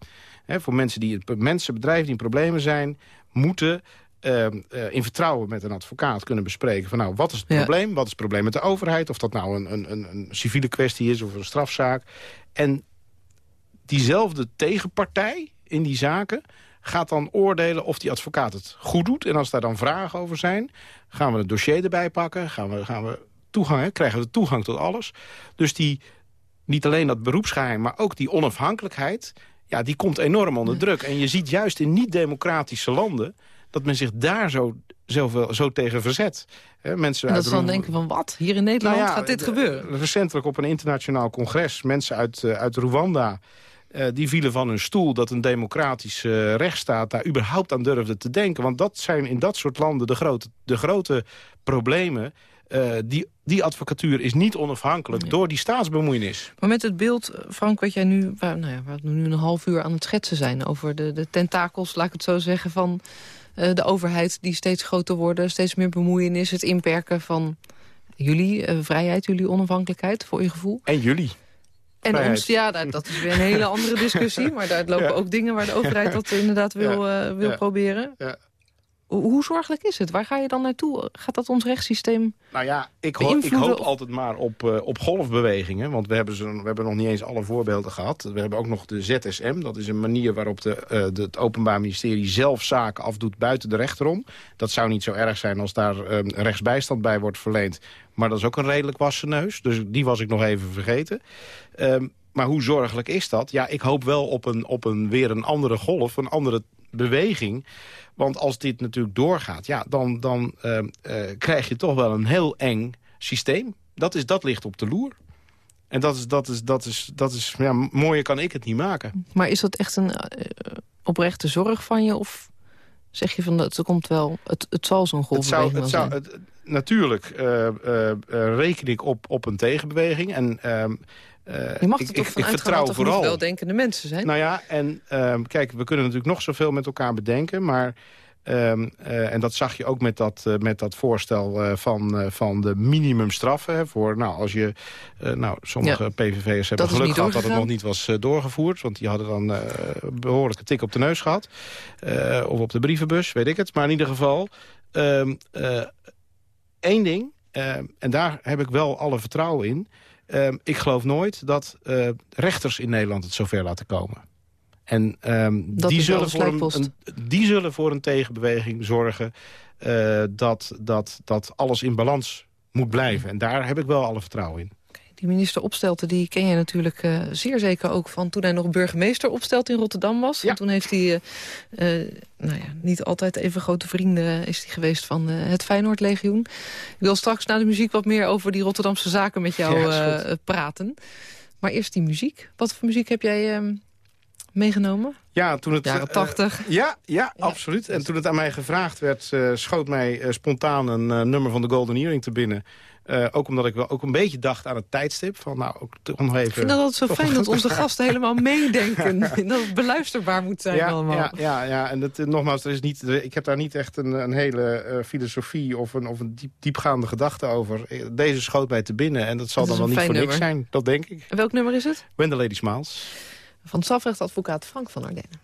voor mensen, die, mensen, bedrijven die in problemen zijn... moeten uh, uh, in vertrouwen met een advocaat kunnen bespreken... van nou, wat is het probleem? Wat is het probleem met de overheid? Of dat nou een, een, een, een civiele kwestie is of een strafzaak. En diezelfde tegenpartij in die zaken gaat dan oordelen of die advocaat het goed doet. En als daar dan vragen over zijn, gaan we het dossier erbij pakken. Gaan we, gaan we toegang, hè, krijgen we toegang tot alles. Dus die, niet alleen dat beroepsgeheim, maar ook die onafhankelijkheid... Ja, die komt enorm onder druk. En je ziet juist in niet-democratische landen dat men zich daar zo, zoveel, zo tegen verzet. mensen en dat ze dan denken van wat? Hier in Nederland nou gaat dit gebeuren? Recentelijk op een internationaal congres. Mensen uit, uh, uit Rwanda... Uh, die vielen van hun stoel dat een democratische uh, rechtsstaat daar überhaupt aan durfde te denken. Want dat zijn in dat soort landen de grote, de grote problemen. Uh, die, die advocatuur is niet onafhankelijk door die staatsbemoeienis. Maar met het beeld, Frank, wat jij nu, waar, nou ja, waar we nu een half uur aan het schetsen zijn... over de, de tentakels, laat ik het zo zeggen, van de overheid die steeds groter worden, steeds meer bemoeienis, het inperken van jullie uh, vrijheid, jullie onafhankelijkheid, voor je gevoel. En jullie. En ons, ja, dat is weer een hele andere [LAUGHS] discussie. Maar daar lopen ook dingen waar de overheid dat inderdaad wil, ja. uh, wil ja. Hoe zorgelijk is het? Waar ga je dan naartoe? Gaat dat ons rechtssysteem Nou ja, ik, hoop, ik hoop altijd maar op, uh, op golfbewegingen. Want we hebben, zo, we hebben nog niet eens alle voorbeelden gehad. We hebben ook nog de ZSM. Dat is een manier waarop de, uh, de, het Openbaar Ministerie zelf zaken afdoet buiten de rechterom. Dat zou niet zo erg zijn als daar uh, rechtsbijstand bij wordt verleend. Maar dat is ook een redelijk wassen neus. Dus die was ik nog even vergeten. Um, maar hoe zorgelijk is dat? Ja, ik hoop wel op, een, op een, weer een andere golf, een andere beweging. Want als dit natuurlijk doorgaat, ja, dan, dan uh, uh, krijg je toch wel een heel eng systeem. Dat, is, dat ligt op de loer. En dat is, dat is, dat is, dat is ja, mooier kan ik het niet maken. Maar is dat echt een uh, oprechte zorg van je? Of Zeg je van, het, komt wel, het, het zal zo'n golfbeweging het zou, het zou, natuurlijk uh, uh, reken ik op, op een tegenbeweging. En, ehm, je mag er toch van ik vertrouw dat er vooral weldenkende mensen zijn? Nou ja, en ehm, kijk, we kunnen natuurlijk nog zoveel met elkaar bedenken... maar Um, uh, en dat zag je ook met dat, uh, met dat voorstel uh, van, van de minimumstraffen. Hè, voor, nou, als je, nou, sommige ja. PVV'ers hebben geluk gehad dat het nog niet was doorgevoerd. Want die hadden dan behoorlijke tik op de neus gehad. of op de brievenbus, weet ik het. Maar in ieder geval, um, één ding, ehm, en daar heb ik wel alle vertrouwen in. Ik geloof nooit dat rechters in Nederland het zover laten komen. En um, die, zullen voor een, een, die zullen voor een tegenbeweging zorgen... Uh, dat, dat, dat alles in balans moet blijven. En daar heb ik wel alle vertrouwen in. Die minister Opstelten die ken je natuurlijk uh, zeer zeker ook van toen hij nog burgemeester Opstelt in Rotterdam was. Ja. En toen heeft hij uh, uh, nou ja, niet altijd even grote vrienden is hij geweest van het Feyenoordlegioen. Ik wil straks na de muziek wat meer over die Rotterdamse zaken met jou ja, praten. Maar eerst die muziek. Wat voor muziek heb jij ehm, meegenomen? Ja, toen het... Jaren tachtig. Uh, ja, ja, absoluut. En toen het aan mij gevraagd werd, uh, schoot mij uh, spontaan een nummer van de Golden Earring te binnen. Ook omdat ik wel ook een beetje dacht aan het tijdstip. Van, nou, ook nog even, ik vind dat altijd zo fijn dat onze gasten helemaal meedenken. [LAUGHS] dat het beluisterbaar moet zijn ja, allemaal. Ja, ja, ja. en dat, nogmaals, er is niet, ik heb daar niet echt een, een hele filosofie... of een, of een diep, diepgaande gedachte over. Deze schoot mij te binnen en dat zal dat dan wel niet voor nummer. niks zijn. Dat denk ik. En welk nummer is het? When the Lady Smiles van strafrechtadvocaat Frank van Ardenne.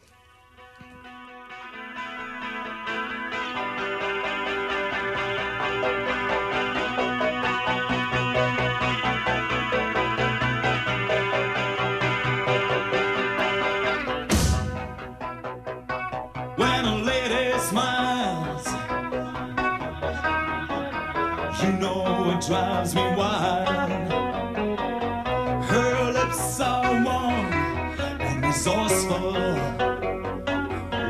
Drives me wild. Her lips are warm and resourceful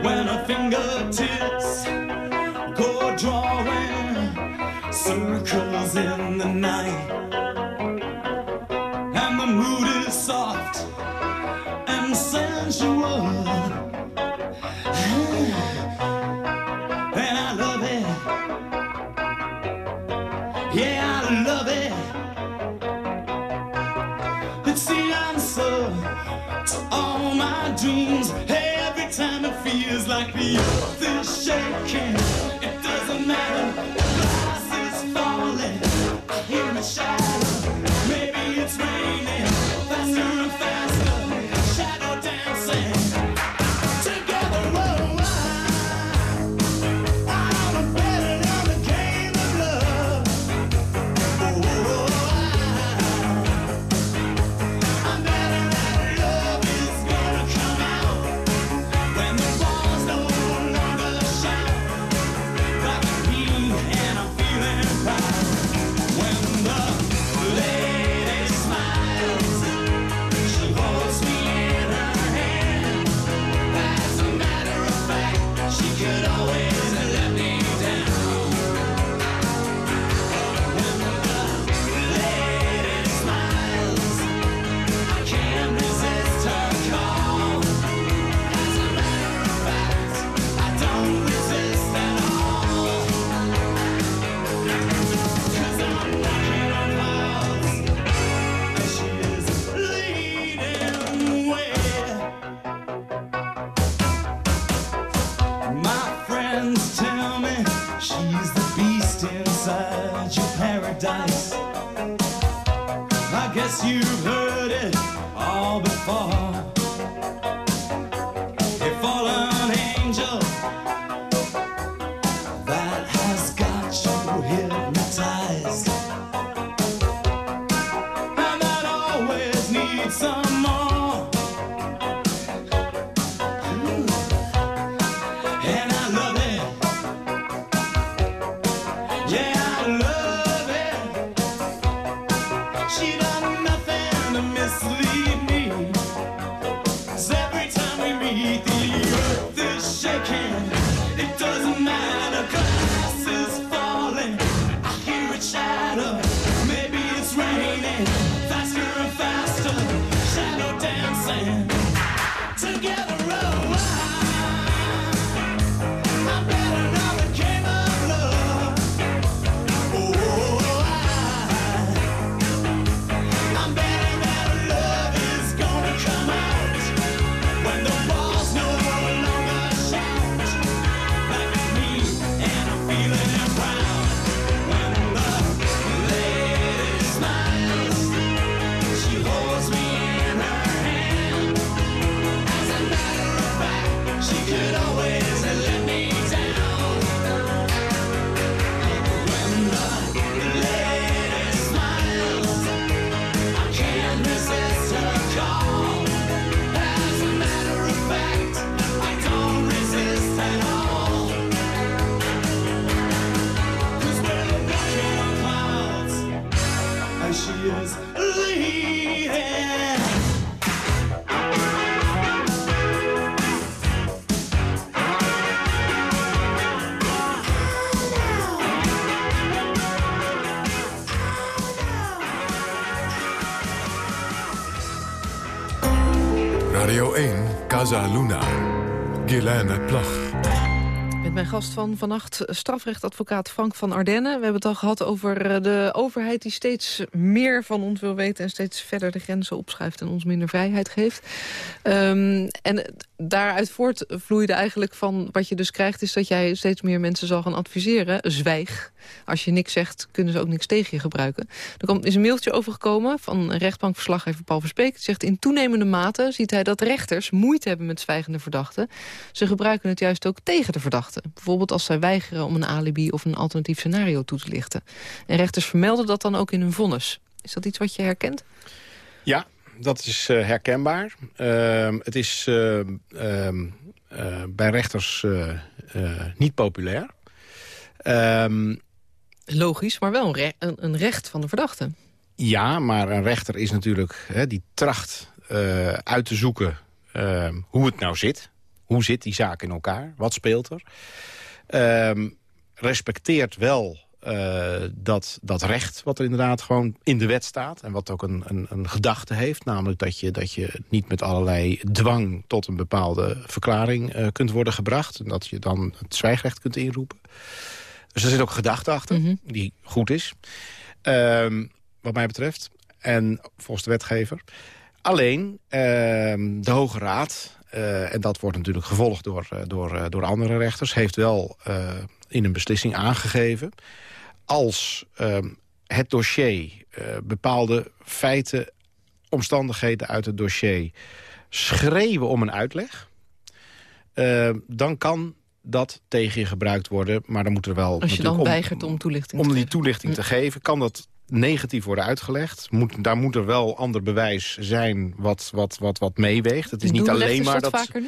when her fingertips go drawing circles in the night feels like the earth is shaking, She Casa Luna. Guilaine Plag. Met mijn gast van vannacht, strafrechtadvocaat Frank van Ardenne. We hebben het al gehad over eh, de overheid die steeds meer van ons wil weten... en steeds verder de grenzen opschuift en ons minder vrijheid geeft. Ehm, en daaruit voortvloeide eigenlijk van wat je dus krijgt... is dat jij steeds meer mensen zal gaan adviseren. Zwijg. Als je niks zegt, kunnen ze ook niks tegen je gebruiken. Er is een mailtje overgekomen van rechtbankverslaggever Paul Verspeek. Het zegt in toenemende mate ziet hij dat rechters moeite hebben met zwijgende verdachten. Ze gebruiken het juist ook tegen de verdachten. Bijvoorbeeld als zij weigeren om een alibi of een alternatief scenario toe te lichten. En rechters vermelden dat dan ook in hun vonnis. Is dat iets wat je herkent? Ja, dat is eh, herkenbaar. Ehm, het is eh, ehm, eh, bij rechters niet populair. Ehm, Logisch, maar wel een, een recht van de verdachte. ja, maar een rechter is natuurlijk... Hè, die tracht eh, uit te zoeken ehm, hoe het nou zit. Hoe zit die zaak in elkaar? Wat speelt er? Ehm, respecteert wel eh, dat, dat recht wat er inderdaad gewoon in de wet staat... en wat ook een, een, een gedachte heeft. Namelijk dat je, dat je niet met allerlei dwang tot een bepaalde verklaring eh, kunt worden gebracht. En dat je dan het zwijgrecht kunt inroepen. Dus er zit ook gedachte achter, Mhm. die goed is. Ehm, wat mij betreft. En volgens de wetgever. Alleen ehm, de Hoge Raad, eh, en dat wordt natuurlijk gevolgd door, eh, door, eh, door andere rechters... heeft wel in een beslissing aangegeven... als ehm, het dossier bepaalde feiten, omstandigheden uit het dossier... schreeuwen om een uitleg... dan kan dat tegen je gebruikt worden. Maar dan moet er wel... Als je dan om- weigert om toelichting om te die toelichting te geven, kan dat negatief worden uitgelegd. Moet, daar moet er wel ander bewijs zijn wat, wat, wat, wat meeweegt. Het is niet Doen alleen maar dat vaker nu?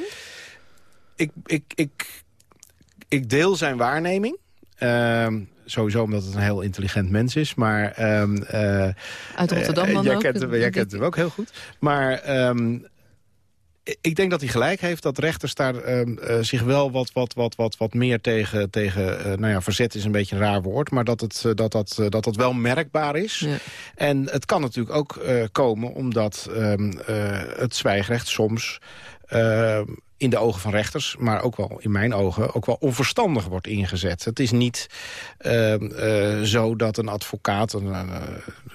Ik, ik, ik, ik deel zijn waarneming. Ehm, sowieso omdat het een heel intelligent mens is. Maar, ehm, eh, Uit Rotterdam eh, dan jij ook? Kent hem, jij kent hem ook heel goed. Maar ehm, ik- denk dat hij gelijk heeft dat rechters daar ehm, eh, zich wel wat, wat, wat, wat, wat meer tegen... tegen eh, nou ja, verzet is een beetje een raar woord... maar dat het, eh, dat, dat, dat, dat wel merkbaar is. Ja. En het kan natuurlijk ook komen omdat ehm, eh, het zwijgrecht soms... ehm, in de ogen van rechters, maar ook wel in mijn ogen... ook wel onverstandig wordt ingezet. Het is niet ehm, eh, zo dat een advocaat een, eh,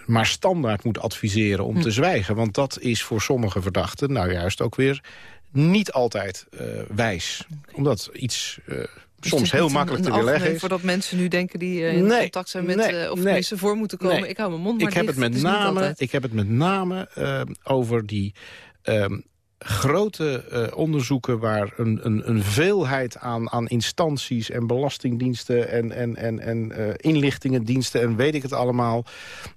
maar standaard moet adviseren om te zwijgen. Want dat is voor sommige verdachten nou juist ook weer niet altijd eh, wijs. Omdat iets Dus soms heel makkelijk te weerleggen is. Voordat mensen nu denken die in Nee, contact zijn met... nee, of nee. tenminste voor moeten komen. Ik hou mijn mond maar ik heb het met name, ik heb het met name eh, over die ehm, grote eh, onderzoeken... waar een, een, een veelheid aan, aan instanties en belastingdiensten... en, en, en, en eh, inlichtingendiensten en weet ik het allemaal...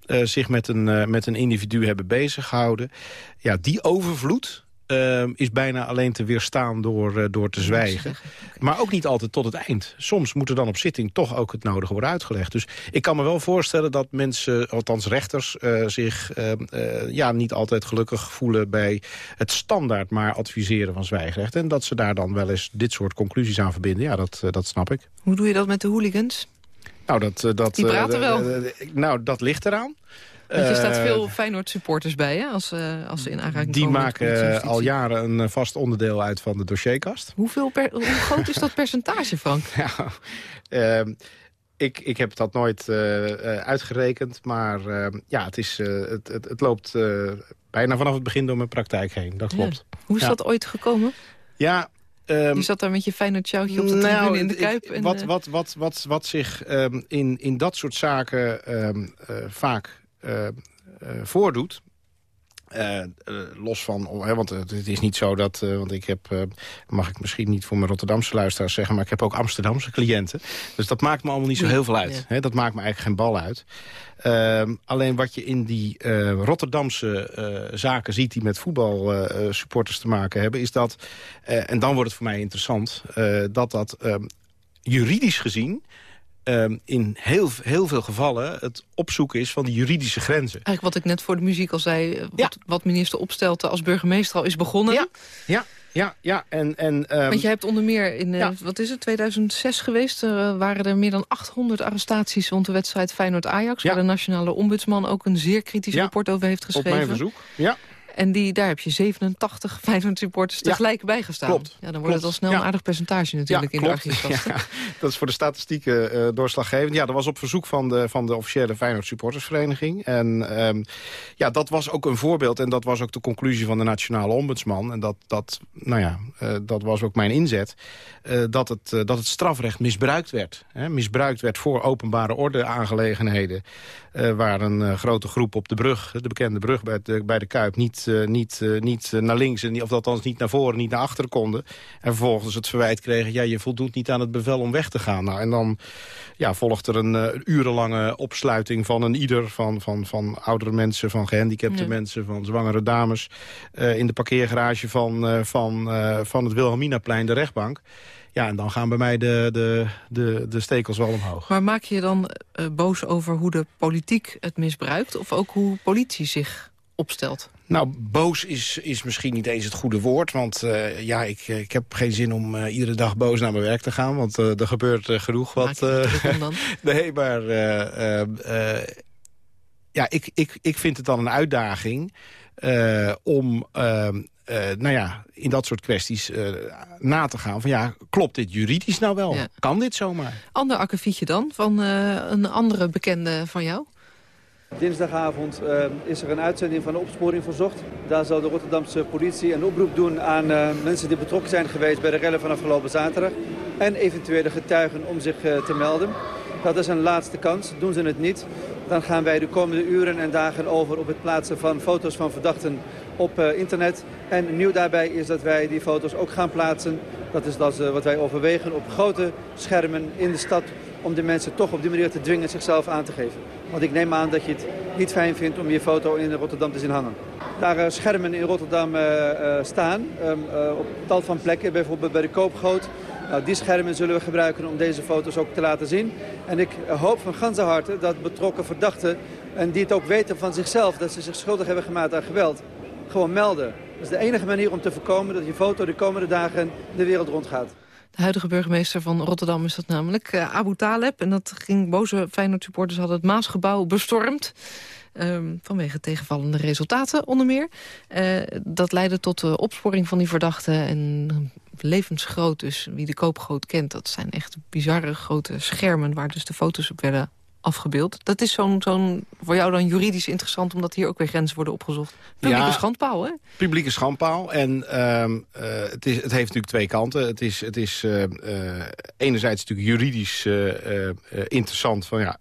eh, zich met een, met een individu hebben bezig gehouden. Ja, die overvloed... ehm, is bijna alleen te weerstaan door, eh, door te zwijgen. Maar ook niet altijd tot het eind. Soms moet er dan op zitting toch ook het nodige worden uitgelegd. Dus ik kan me wel voorstellen dat mensen, althans rechters... eh, zich eh, eh, ja, niet altijd gelukkig voelen bij het standaard maar adviseren van zwijgrecht. En dat ze daar dan wel eens dit soort conclusies aan verbinden. Ja, dat, dat snap ik. Hoe doe je dat met de hooligans? Nou, dat, dat, Die praten wel. nou, dat ligt eraan. Want je staat Eh, veel Feyenoord supporters bij, hè? Als, eh, als ze in aanraking Die komen en maken justitie. al jaren een eh, vast onderdeel uit van de dossierkast. Hoeveel per, hoe groot is dat [LAUGHS] percentage, Frank? Ja, ehm, ik, ik heb dat nooit eh, eh, uitgerekend, maar ehm, ja, het, is, eh, het, het, het loopt eh, bijna vanaf het begin door mijn praktijk heen. Dat klopt. Hoe is Ja. dat ooit gekomen? Ja, ehm, Je zat daar met je Feyenoord sjouwtje op de nou, tribune in de Kuip. En, wat, eh, wat, wat, wat, wat zich ehm, in, in dat soort zaken ehm, eh, vaak eh, eh, voordoet... eh, eh, los van, oh, hè, want het het is niet zo dat, eh, want ik heb, eh, mag ik misschien niet voor mijn Rotterdamse luisteraars zeggen, maar ik heb ook Amsterdamse cliënten. Dus dat maakt me allemaal niet zo heel veel uit. Ja. Hè, dat maakt me eigenlijk geen bal uit. Ehm, alleen wat je in die eh, Rotterdamse eh, zaken ziet die met voetbalsupporters te maken hebben, is dat, eh, en dan wordt het voor mij interessant, eh, dat dat ehm, juridisch gezien ehm, in heel, heel veel gevallen het opzoeken is van die juridische grenzen. Eigenlijk wat ik net voor de muziek al zei... eh, wat, wat minister Opstelten als burgemeester al is begonnen. Ja, ja, ja, ja. En, en, ehm, Want je hebt onder meer in, eh, wat is het, 2006 geweest... Er waren er meer dan 800 arrestaties rond de wedstrijd Feyenoord-Ajax... Ja. waar de nationale ombudsman ook een zeer kritisch rapport over heeft op geschreven. mijn verzoek. Ja, En die, daar heb je 87 Feyenoord-supporters Ja. tegelijk bijgestaan. Klopt. Ja, dan wordt Klopt. het al snel Ja. een aardig percentage natuurlijk in de archiefkasten. [LAUGHS] Dat is voor de statistieken eh, doorslaggevend. Ja, dat was op verzoek van de, van de officiële Feyenoord supportersvereniging. En ehm, ja, dat was ook een voorbeeld. En dat was ook de conclusie van de nationale ombudsman. En dat, dat, nou ja, eh, dat was ook mijn inzet. eh, dat, het, dat het strafrecht misbruikt werd. Hè? Misbruikt werd voor openbare orde aangelegenheden. waar een grote groep op de brug, de bekende brug bij de, bij de Kuip... niet, eh, niet, eh, niet eh, naar links, en niet- of althans niet naar voren, niet naar achteren konden. En vervolgens het verwijt kregen... ja, je voldoet niet aan het bevel om weg te gaan. Nou, en dan ja, volgt er een urenlange opsluiting van een ieder... van, van, van oudere mensen, van gehandicapte Ja. mensen... van zwangere dames in de parkeergarage van, van, van het Wilhelminaplein, de rechtbank. Ja, en dan gaan bij mij de, de, de, de stekels wel omhoog. Maar maak je dan boos over hoe de politiek het misbruikt... of ook hoe politie zich opstelt? Nou, boos is, is misschien niet eens het goede woord. Want eh, ja, ik, ik heb geen zin om eh, iedere dag boos naar mijn werk te gaan. Want eh, er gebeurt genoeg wat. dan? [LAUGHS] nee, maar ja, ik, ik, ik vind het dan een uitdaging om... ehm, eh, nou ja, in dat soort kwesties na te gaan van ja, klopt dit juridisch nou wel? Ja. Kan dit zomaar? Ander akkefietje dan, van een andere bekende van jou? Dinsdagavond eh, is er een uitzending van de opsporing verzocht. Daar zal de Rotterdamse politie een oproep doen aan eh, mensen die betrokken zijn geweest bij de rellen van afgelopen zaterdag. En eventuele getuigen om zich eh, te melden. Dat is een laatste kans. Doen ze het niet, dan gaan wij de komende uren en dagen over op het plaatsen van foto's van verdachten op eh, internet. En nieuw daarbij is dat wij die foto's ook gaan plaatsen. Dat is eh, wat wij overwegen op grote schermen in de stad om de mensen toch op die manier te dwingen zichzelf aan te geven. Want ik neem aan dat je het niet fijn vindt om je foto in Rotterdam te zien hangen. Daar eh, schermen in Rotterdam eh, eh, staan, ehm, eh, op tal van plekken, bijvoorbeeld bij de Koopgoot. Nou, die schermen zullen we gebruiken om deze foto's ook te laten zien. En ik hoop van ganse harte dat betrokken verdachten, en die het ook weten van zichzelf, dat ze zich schuldig hebben gemaakt aan geweld, gewoon melden. Dat is de enige manier om te voorkomen dat je foto de komende dagen de wereld rondgaat. De huidige burgemeester van Rotterdam is dat namelijk, eh, Abu Taleb. En dat ging boze Feyenoord-supporters hadden het Maasgebouw bestormd. ehm, vanwege tegenvallende resultaten onder meer. Eh, dat leidde tot de opsporing van die verdachten. En levensgroot dus, wie de koopgoot kent... dat zijn echt bizarre grote schermen... waar dus de foto's op werden afgebeeld. Dat is zo'n zo'n voor jou dan juridisch interessant... omdat hier ook weer grenzen worden opgezocht. Publieke Ja. schandpaal, hè? publieke schandpaal. En ehm, eh, het, is, het heeft natuurlijk twee kanten. Het is, het is eh, eh, enerzijds natuurlijk juridisch interessant van ja,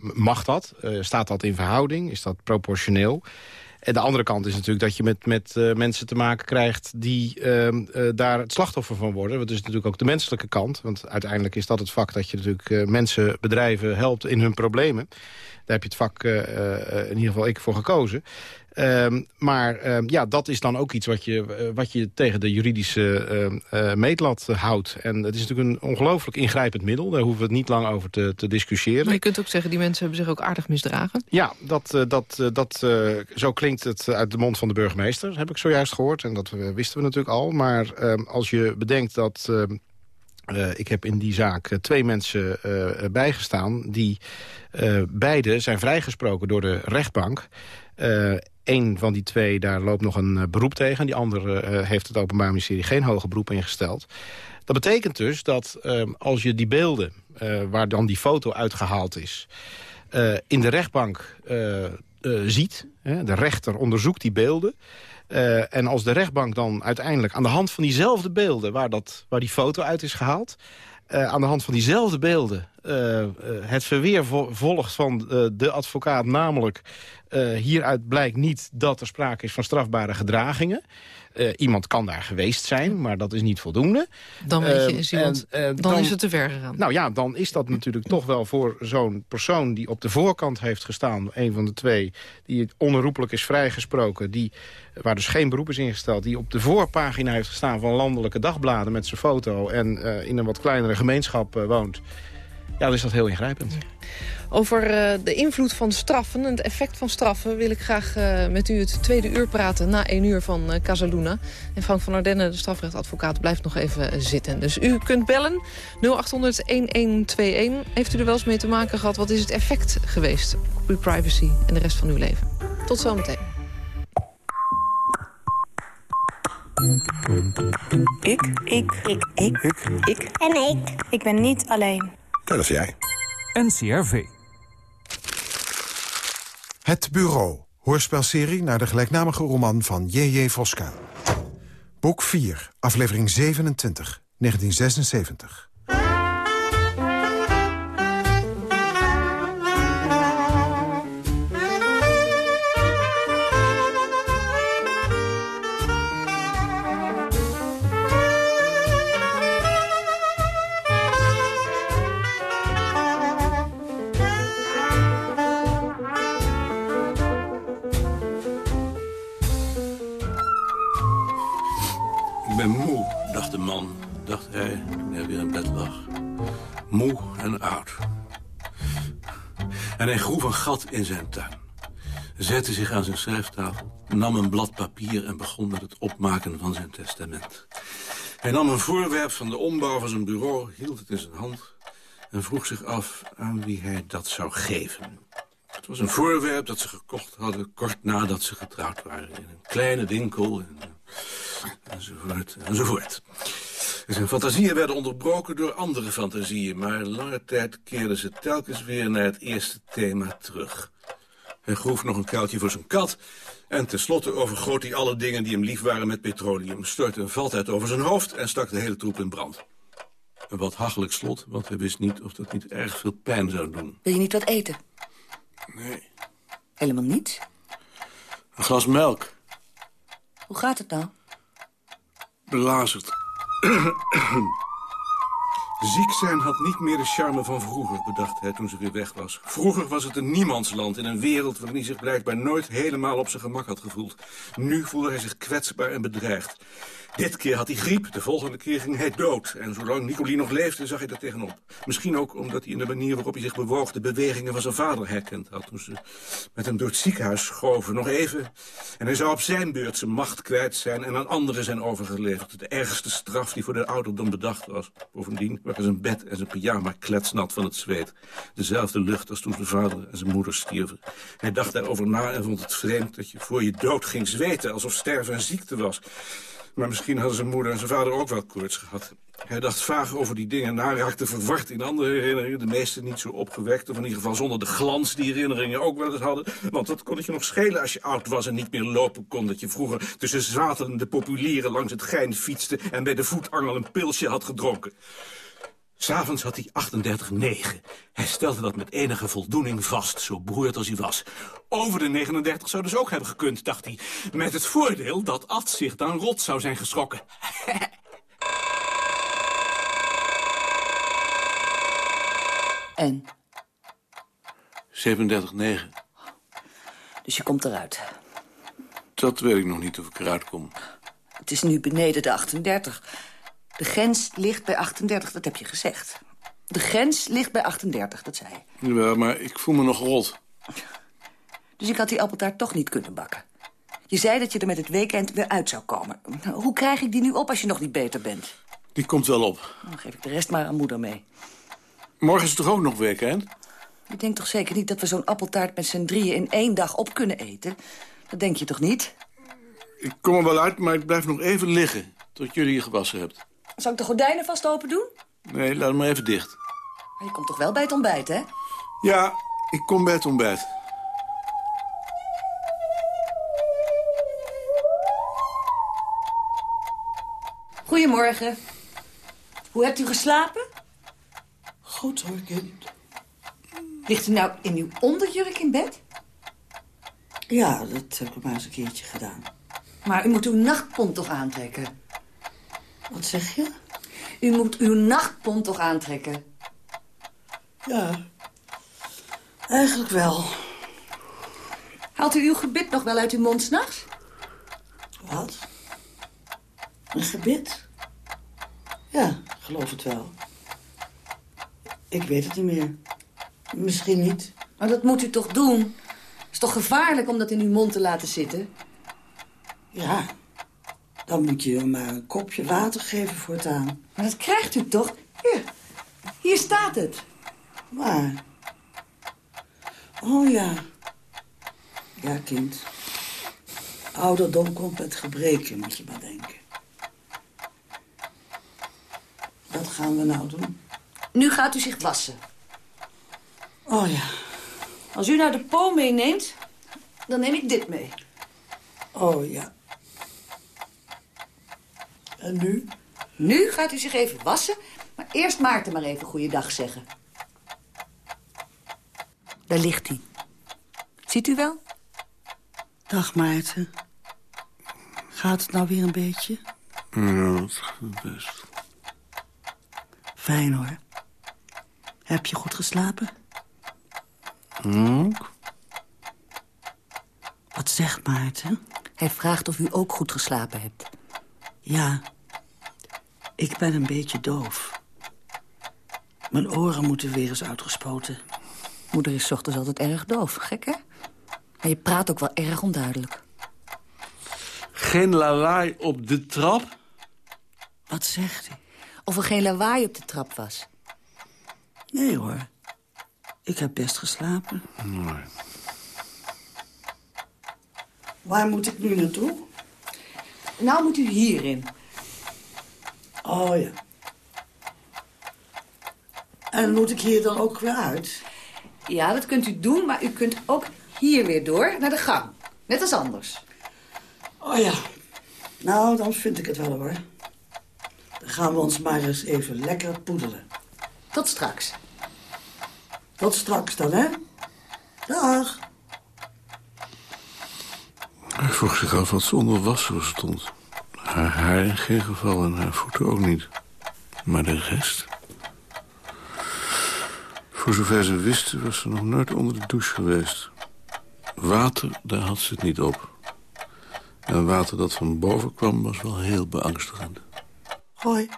mag dat? Staat dat in verhouding? Is dat proportioneel? En de andere kant is natuurlijk dat je met, met eh, mensen te maken krijgt... die ehm, eh, daar het slachtoffer van worden. Dat is natuurlijk ook de menselijke kant. Want uiteindelijk is dat het vak dat je natuurlijk eh, mensen, bedrijven helpt in hun problemen. Daar heb je het vak in ieder geval ik voor gekozen. Ehm, maar ehm, ja, dat is dan ook iets wat je, eh, wat je tegen de juridische ehm, eh, meetlat eh, houdt. En het is natuurlijk een ongelooflijk ingrijpend middel. Daar hoeven we het niet lang over te, te discussiëren. Maar je kunt ook zeggen, die mensen hebben zich ook aardig misdragen. Ja, dat, dat, dat, zo klinkt het uit de mond van de burgemeester, heb ik zojuist gehoord. En dat wisten we natuurlijk al. Maar als je bedenkt dat... ik heb in die zaak twee mensen bijgestaan... die eh, beide zijn vrijgesproken door de rechtbank. Eén van die twee, daar loopt nog een eh, beroep tegen. Die andere eh, heeft het Openbaar Ministerie geen hoger beroep ingesteld. Dat betekent dus dat als je die beelden, eh, waar dan die foto uitgehaald is... eh, in de rechtbank eh, eh, ziet, de rechter onderzoekt die beelden... Eh, en als de rechtbank dan uiteindelijk aan de hand van diezelfde beelden... waar, dat, waar die foto uit is gehaald... eh, aan de hand van diezelfde beelden eh, eh, het verweer vo- volgt van eh, de advocaat... namelijk eh, hieruit blijkt niet dat er sprake is van strafbare gedragingen... Eh, iemand kan daar geweest zijn, maar dat is niet voldoende. Dan weet je, Ehm, is iemand, en, eh, dan, is het te ver gegaan. nou ja, dan is dat natuurlijk toch wel voor zo'n persoon... die op de voorkant heeft gestaan, een van de twee... die onherroepelijk is vrijgesproken... Die, waar dus geen beroep is ingesteld... die op de voorpagina heeft gestaan van landelijke dagbladen... met zijn foto en in een wat kleinere gemeenschap woont... ja, dan is dat heel ingrijpend. Over eh, de invloed van straffen en het effect van straffen... wil ik graag eh, met u het tweede uur praten na één uur van eh, Casaluna. En Frank van Ardenne, de strafrechtadvocaat, blijft nog even zitten. Dus u kunt bellen 0800-1121. Heeft u er wel eens mee te maken gehad? Wat is het effect geweest op uw privacy en de rest van uw leven? Tot zometeen. Ik. Ik. Ik. Ik. Ik. En ik. Ik ben niet alleen. Dat is jij. NCRV. Het Bureau. Hoorspelserie naar de gelijknamige roman van J.J. Voska. Boek 4, aflevering 27, 1976. Hij groef een gat in zijn tuin. Zette zich aan zijn schrijftafel, nam een blad papier... en begon met het opmaken van zijn testament. Hij nam een voorwerp van de ombouw van zijn bureau, hield het in zijn hand... en vroeg zich af aan wie hij dat zou geven. Het was een voorwerp dat ze gekocht hadden kort nadat ze getrouwd waren. In een kleine winkel en, enzovoort, enzovoort. En zijn fantasieën werden onderbroken door andere fantasieën... maar lange tijd keerden ze telkens weer naar het eerste thema terug. Hij groef nog een kuiltje voor zijn kat... en tenslotte overgoot hij alle dingen die hem lief waren met petroleum... stortte een valtijd over zijn hoofd en stak de hele troep in brand. Een wat hachelijk slot, want hij wist niet of dat niet erg veel pijn zou doen. Wil je niet wat eten? Nee. Helemaal niets? Een glas melk. Hoe gaat het nou? Belazerd. [CLEARS THROAT] Ziek zijn had niet meer de charme van vroeger, bedacht hij toen ze weer weg was. Vroeger was het een niemandsland in een wereld waarin hij zich blijkbaar nooit helemaal op zijn gemak had gevoeld. Nu voelde hij zich kwetsbaar en bedreigd. Dit keer had hij griep, de volgende keer ging hij dood. En zolang Nicolie nog leefde, zag hij daar tegenop. Misschien ook omdat hij in de manier waarop hij zich bewoog... de bewegingen van zijn vader herkend had... toen ze met hem door het ziekenhuis schoven. Nog even. En hij zou op zijn beurt zijn macht kwijt zijn... en aan anderen zijn overgeleverd. De ergste straf die voor de ouderdom bedacht was. Bovendien waren zijn bed en zijn pyjama kletsnat van het zweet. Dezelfde lucht als toen zijn vader en zijn moeder stierven. Hij dacht daarover na en vond het vreemd... dat je voor je dood ging zweten, alsof sterven een ziekte was... Maar misschien hadden zijn moeder en zijn vader ook wel koorts gehad. Hij dacht vaag over die dingen na, raakte verward in andere herinneringen. De meeste niet zo opgewekt, of in ieder geval zonder de glans die herinneringen ook wel eens hadden. Want dat kon het je nog schelen als je oud was en niet meer lopen kon. Dat je vroeger tussen zwaterende populieren langs het gein fietste... en bij de voetangel een pilsje had gedronken. S'avonds had hij 38,9. Hij stelde dat met enige voldoening vast, zo beroerd als hij was. Over de 39 zou dus ook hebben gekund, dacht hij. Met het voordeel dat Ad zich dan rot zou zijn geschrokken. [LAUGHS] En? 37,9. Dus je komt eruit. Dat weet ik nog niet of ik eruit kom. Het is nu beneden de 38. De grens ligt bij 38, dat heb je gezegd. De grens ligt bij 38, dat zei je. Jawel, maar ik voel me nog rot. Dus ik had die appeltaart toch niet kunnen bakken. Je zei dat je er met het weekend weer uit zou komen. Nou, Hoe krijg ik die nu op als je nog niet beter bent? Die komt wel op. Dan geef ik de rest maar aan moeder mee. Morgen is het toch ook nog weekend? Je denkt toch zeker niet dat we zo'n appeltaart met z'n drieën in één dag op kunnen eten? Dat denk je toch niet? Ik kom er wel uit, maar ik blijf nog even liggen. Tot jullie je gewassen hebt. Zal ik de gordijnen vast open doen? Nee, laat hem maar even dicht. Maar je komt toch wel bij het ontbijt, hè? Ja, ik kom bij het ontbijt. Goedemorgen. Hoe hebt u geslapen? Goed hoor, kind. Ligt u nou in uw onderjurk in bed? Ja, dat heb ik maar eens een keertje gedaan. Maar u moet uw nachtpont toch aantrekken? Wat zeg je? U moet uw nachtpont toch aantrekken? Ja, eigenlijk wel. Haalt u uw gebit nog wel uit uw mond s'nachts? Wat? Een gebit? Ja, geloof het wel. Ik weet het niet meer. Misschien niet. Maar dat moet u toch doen? Het is toch gevaarlijk om dat in uw mond te laten zitten? Ja, dan moet je hem maar een kopje water geven voortaan. Maar dat krijgt u toch? Hier, hier staat het. Waar? Oh ja. Ja, kind. Ouderdom komt met gebreken, moet je maar denken. Wat gaan we nou doen? Nu gaat u zich wassen. Oh ja. Als u nou de po meeneemt, dan neem ik dit mee. Oh ja. En nu? Nu gaat u zich even wassen, maar eerst Maarten maar even goeiedag zeggen. Daar ligt hij. Ziet u wel? Dag Maarten. Gaat het nou weer een beetje? Ja, gaat best. Fijn hoor. Heb je goed geslapen? Ook? Wat zegt Maarten? Hij vraagt of u ook goed geslapen hebt. Ja, ik ben een beetje doof. Mijn oren moeten weer eens uitgespoten. Moeder is 's ochtends altijd erg doof, gek hè? Maar je praat ook wel erg onduidelijk. Geen lawaai op de trap? Wat zegt hij? Of er geen lawaai op de trap was. Nee hoor. Ik heb best geslapen. Nee. Waar moet ik nu naartoe? Nou moet u hierin. Oh ja. En moet ik hier dan ook weer uit? Ja, dat kunt u doen, maar u kunt ook hier weer door naar de gang. Net als anders. Oh ja. Nou, dan vind ik het wel hoor. Dan gaan we ons maar eens even lekker poedelen. Tot straks. Tot straks dan, hè? Dag. Hij vroeg zich af wat ze onder wasser stond. Haar haar in geen geval en haar voeten ook niet. Maar de rest... Voor zover ze wisten was ze nog nooit onder de douche geweest. Water, daar had ze het niet op. En water dat van boven kwam was wel heel beangstigend. Hoi.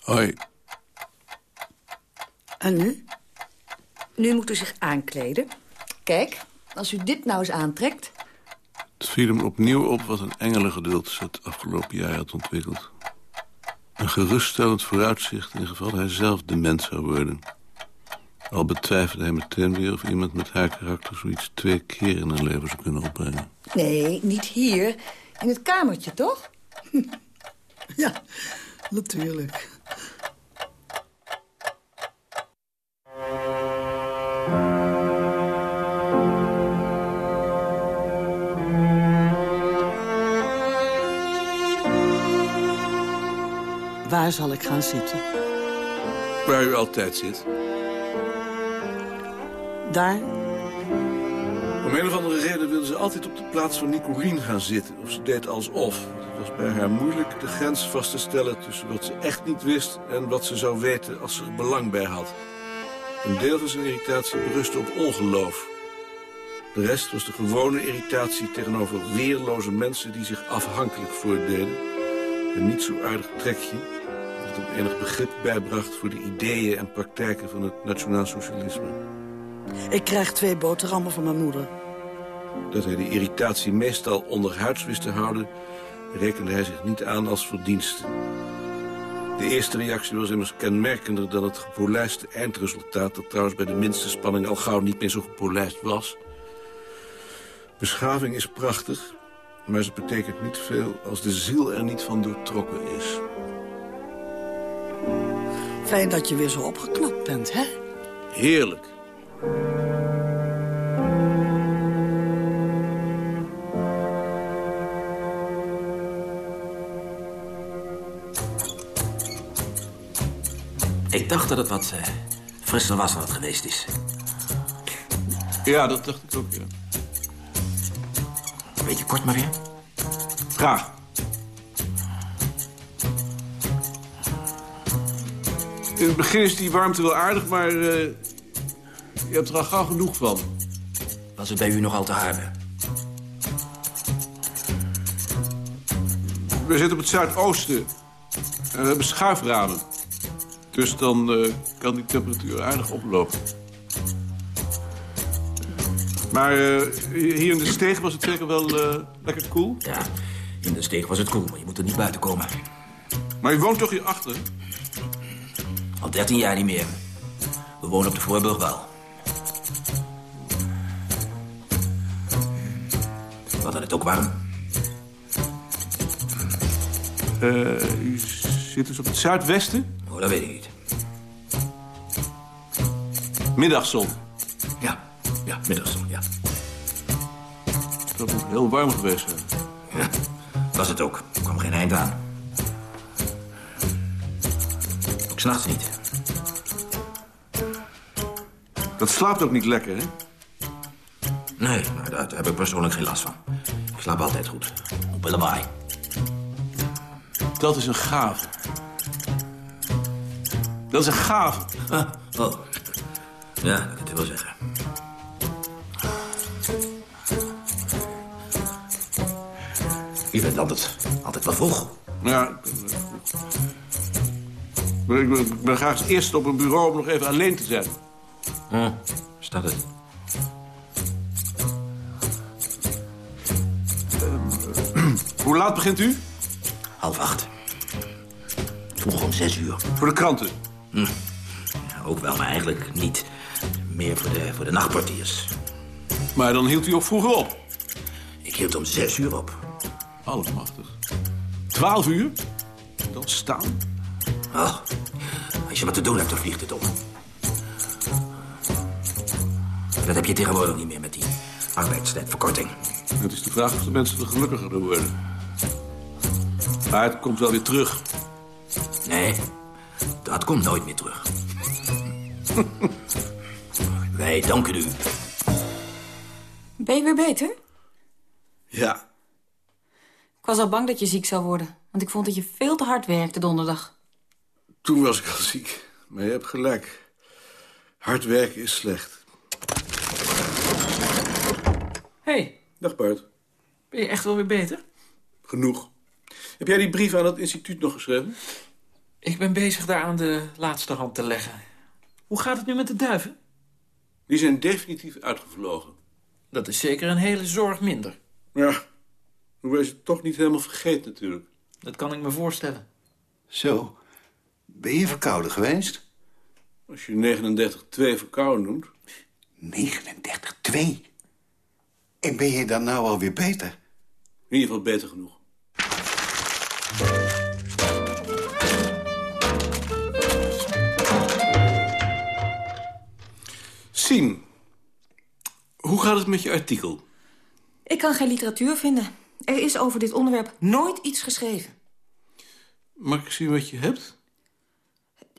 Hoi. En nu? Nu moet u zich aankleden. Kijk, als u dit nou eens aantrekt... Het viel hem opnieuw op wat een engelengeduld ze het afgelopen jaar had ontwikkeld. Een geruststellend vooruitzicht in geval hij zelf de mens zou worden. Al betwijfelde hij meteen weer of iemand met haar karakter zoiets twee keer in een leven zou kunnen opbrengen. Nee, niet hier. In het kamertje, toch? [LAUGHS] Ja, natuurlijk. Zal ik gaan zitten? Waar u altijd zit. Daar? Om een of andere reden wilde ze altijd op de plaats van Nicolien gaan zitten. Of ze deed alsof. Het was bij haar moeilijk de grens vast te stellen tussen wat ze echt niet wist... en wat ze zou weten als ze er belang bij had. Een deel van zijn irritatie berustte op ongeloof. De rest was de gewone irritatie tegenover weerloze mensen... die zich afhankelijk voordeden. Een niet zo aardig trekje enig begrip bijbracht... voor de ideeën en praktijken van het nationaal socialisme. Ik krijg twee boterhammen van mijn moeder. Dat hij de irritatie meestal onderhuids wist te houden... rekende hij zich niet aan als verdienste. De eerste reactie was immers kenmerkender dan het gepolijste eindresultaat... dat trouwens bij de minste spanning al gauw niet meer zo gepolijst was. Beschaving is prachtig, maar ze betekent niet veel... als de ziel er niet van doortrokken is. Fijn dat je weer zo opgeknapt bent, hè? Heerlijk. Ik dacht dat het wat eh, frisser was dan het geweest is. Ja, dat dacht ik ook, ja. Een beetje kort, Maria. Graag. In het begin is die warmte wel aardig, maar eh, je hebt er al gauw genoeg van. Was het bij u nog al te harde? We zitten op het zuidoosten. En we hebben schuiframen. Dus dan eh, kan die temperatuur aardig oplopen. Maar eh, hier in de steeg was het zeker wel lekker koel? Ja, in de steeg was het koel, maar je moet er niet buiten komen. Maar je woont toch hier achter? Al 13 jaar niet meer. We wonen op de Voorburg wel. We hadden het ook warm. Eh, u zit dus op het zuidwesten? Oh, dat weet ik niet. Middagzon. Ja, ja, middagzon, ja. Dat moet heel warm geweest zijn. Ja, was het ook. Er kwam geen eind aan. Ook s'nachts niet. Dat slaapt ook niet lekker, hè? Nee, maar daar heb ik persoonlijk geen last van. Ik slaap altijd goed. Op een lawaai. Dat is een gave. Dat is een gave. Ah, oh. Ja, dat kunt u wel zeggen. U bent altijd, altijd wel vroeg. Ja, ik ik ben, ik ben graag het eerst op een bureau om nog even alleen te zijn. Hm, staat het. [CLEARS THROAT] Hoe laat begint u? Half acht. Vroeg om zes uur. Voor de kranten? Hm. Ja, ook wel, maar eigenlijk niet. Meer voor de, voor de nachtportiers. Maar dan hield u ook vroeger op? Ik hield om zes uur op. Allemachtig. Twaalf uur? Dan staan? Oh, als je wat te doen hebt, dan vliegt het op. Dat heb je tegenwoordig niet meer met die arbeidstijdverkorting. Het is de vraag of de mensen er gelukkiger door worden. Maar het komt wel weer terug. Nee, dat komt nooit meer terug. [LAUGHS] Wij danken u. Ben je weer beter? Ja. Ik was al bang dat je ziek zou worden. Want ik vond dat je veel te hard werkte donderdag. Toen was ik al ziek. Maar je hebt gelijk. Hard werken is slecht. Hey, Dag Bart. ben je echt wel weer beter? Genoeg. Heb jij die brief aan het instituut nog geschreven? Ik ben bezig daar aan de laatste hand te leggen. Hoe gaat het nu met de duiven? Die zijn definitief uitgevlogen. Dat is zeker een hele zorg minder. Ja, hoe is het toch niet helemaal vergeten natuurlijk. Dat kan ik me voorstellen. Zo, ben je verkouden geweest? Als je 39-2 verkouden noemt. 39-2? En ben je dan nou alweer beter? In ieder geval beter genoeg. Sien, hoe gaat het met je artikel? Ik kan geen literatuur vinden. Er is over dit onderwerp nooit iets geschreven. Mag ik zien wat je hebt?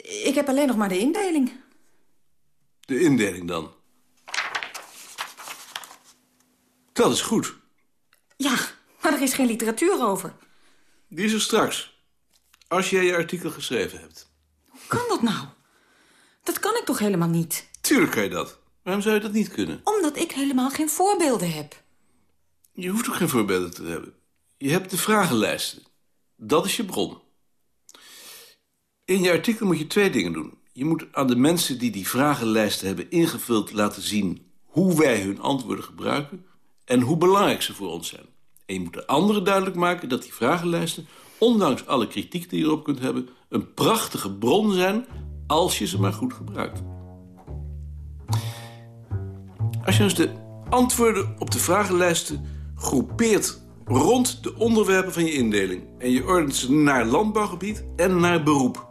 Ik heb alleen nog maar de indeling. De indeling dan. Dat is goed. Ja, maar er is geen literatuur over. Die is er straks. Als jij je artikel geschreven hebt. Hoe kan dat nou? Dat kan ik toch helemaal niet? Tuurlijk kan je dat. Waarom zou je dat niet kunnen? Omdat ik helemaal geen voorbeelden heb. Je hoeft ook geen voorbeelden te hebben. Je hebt de vragenlijsten. Dat is je bron. In je artikel moet je twee dingen doen. Je moet aan de mensen die die vragenlijsten hebben ingevuld laten zien hoe wij hun antwoorden gebruiken en hoe belangrijk ze voor ons zijn. En je moet de anderen duidelijk maken dat die vragenlijsten, ondanks alle kritiek die je erop kunt hebben, een prachtige bron zijn als je ze maar goed gebruikt. Als je dus de antwoorden op de vragenlijsten groepeert rond de onderwerpen van je indeling en je ordent ze naar landbouwgebied en naar beroep.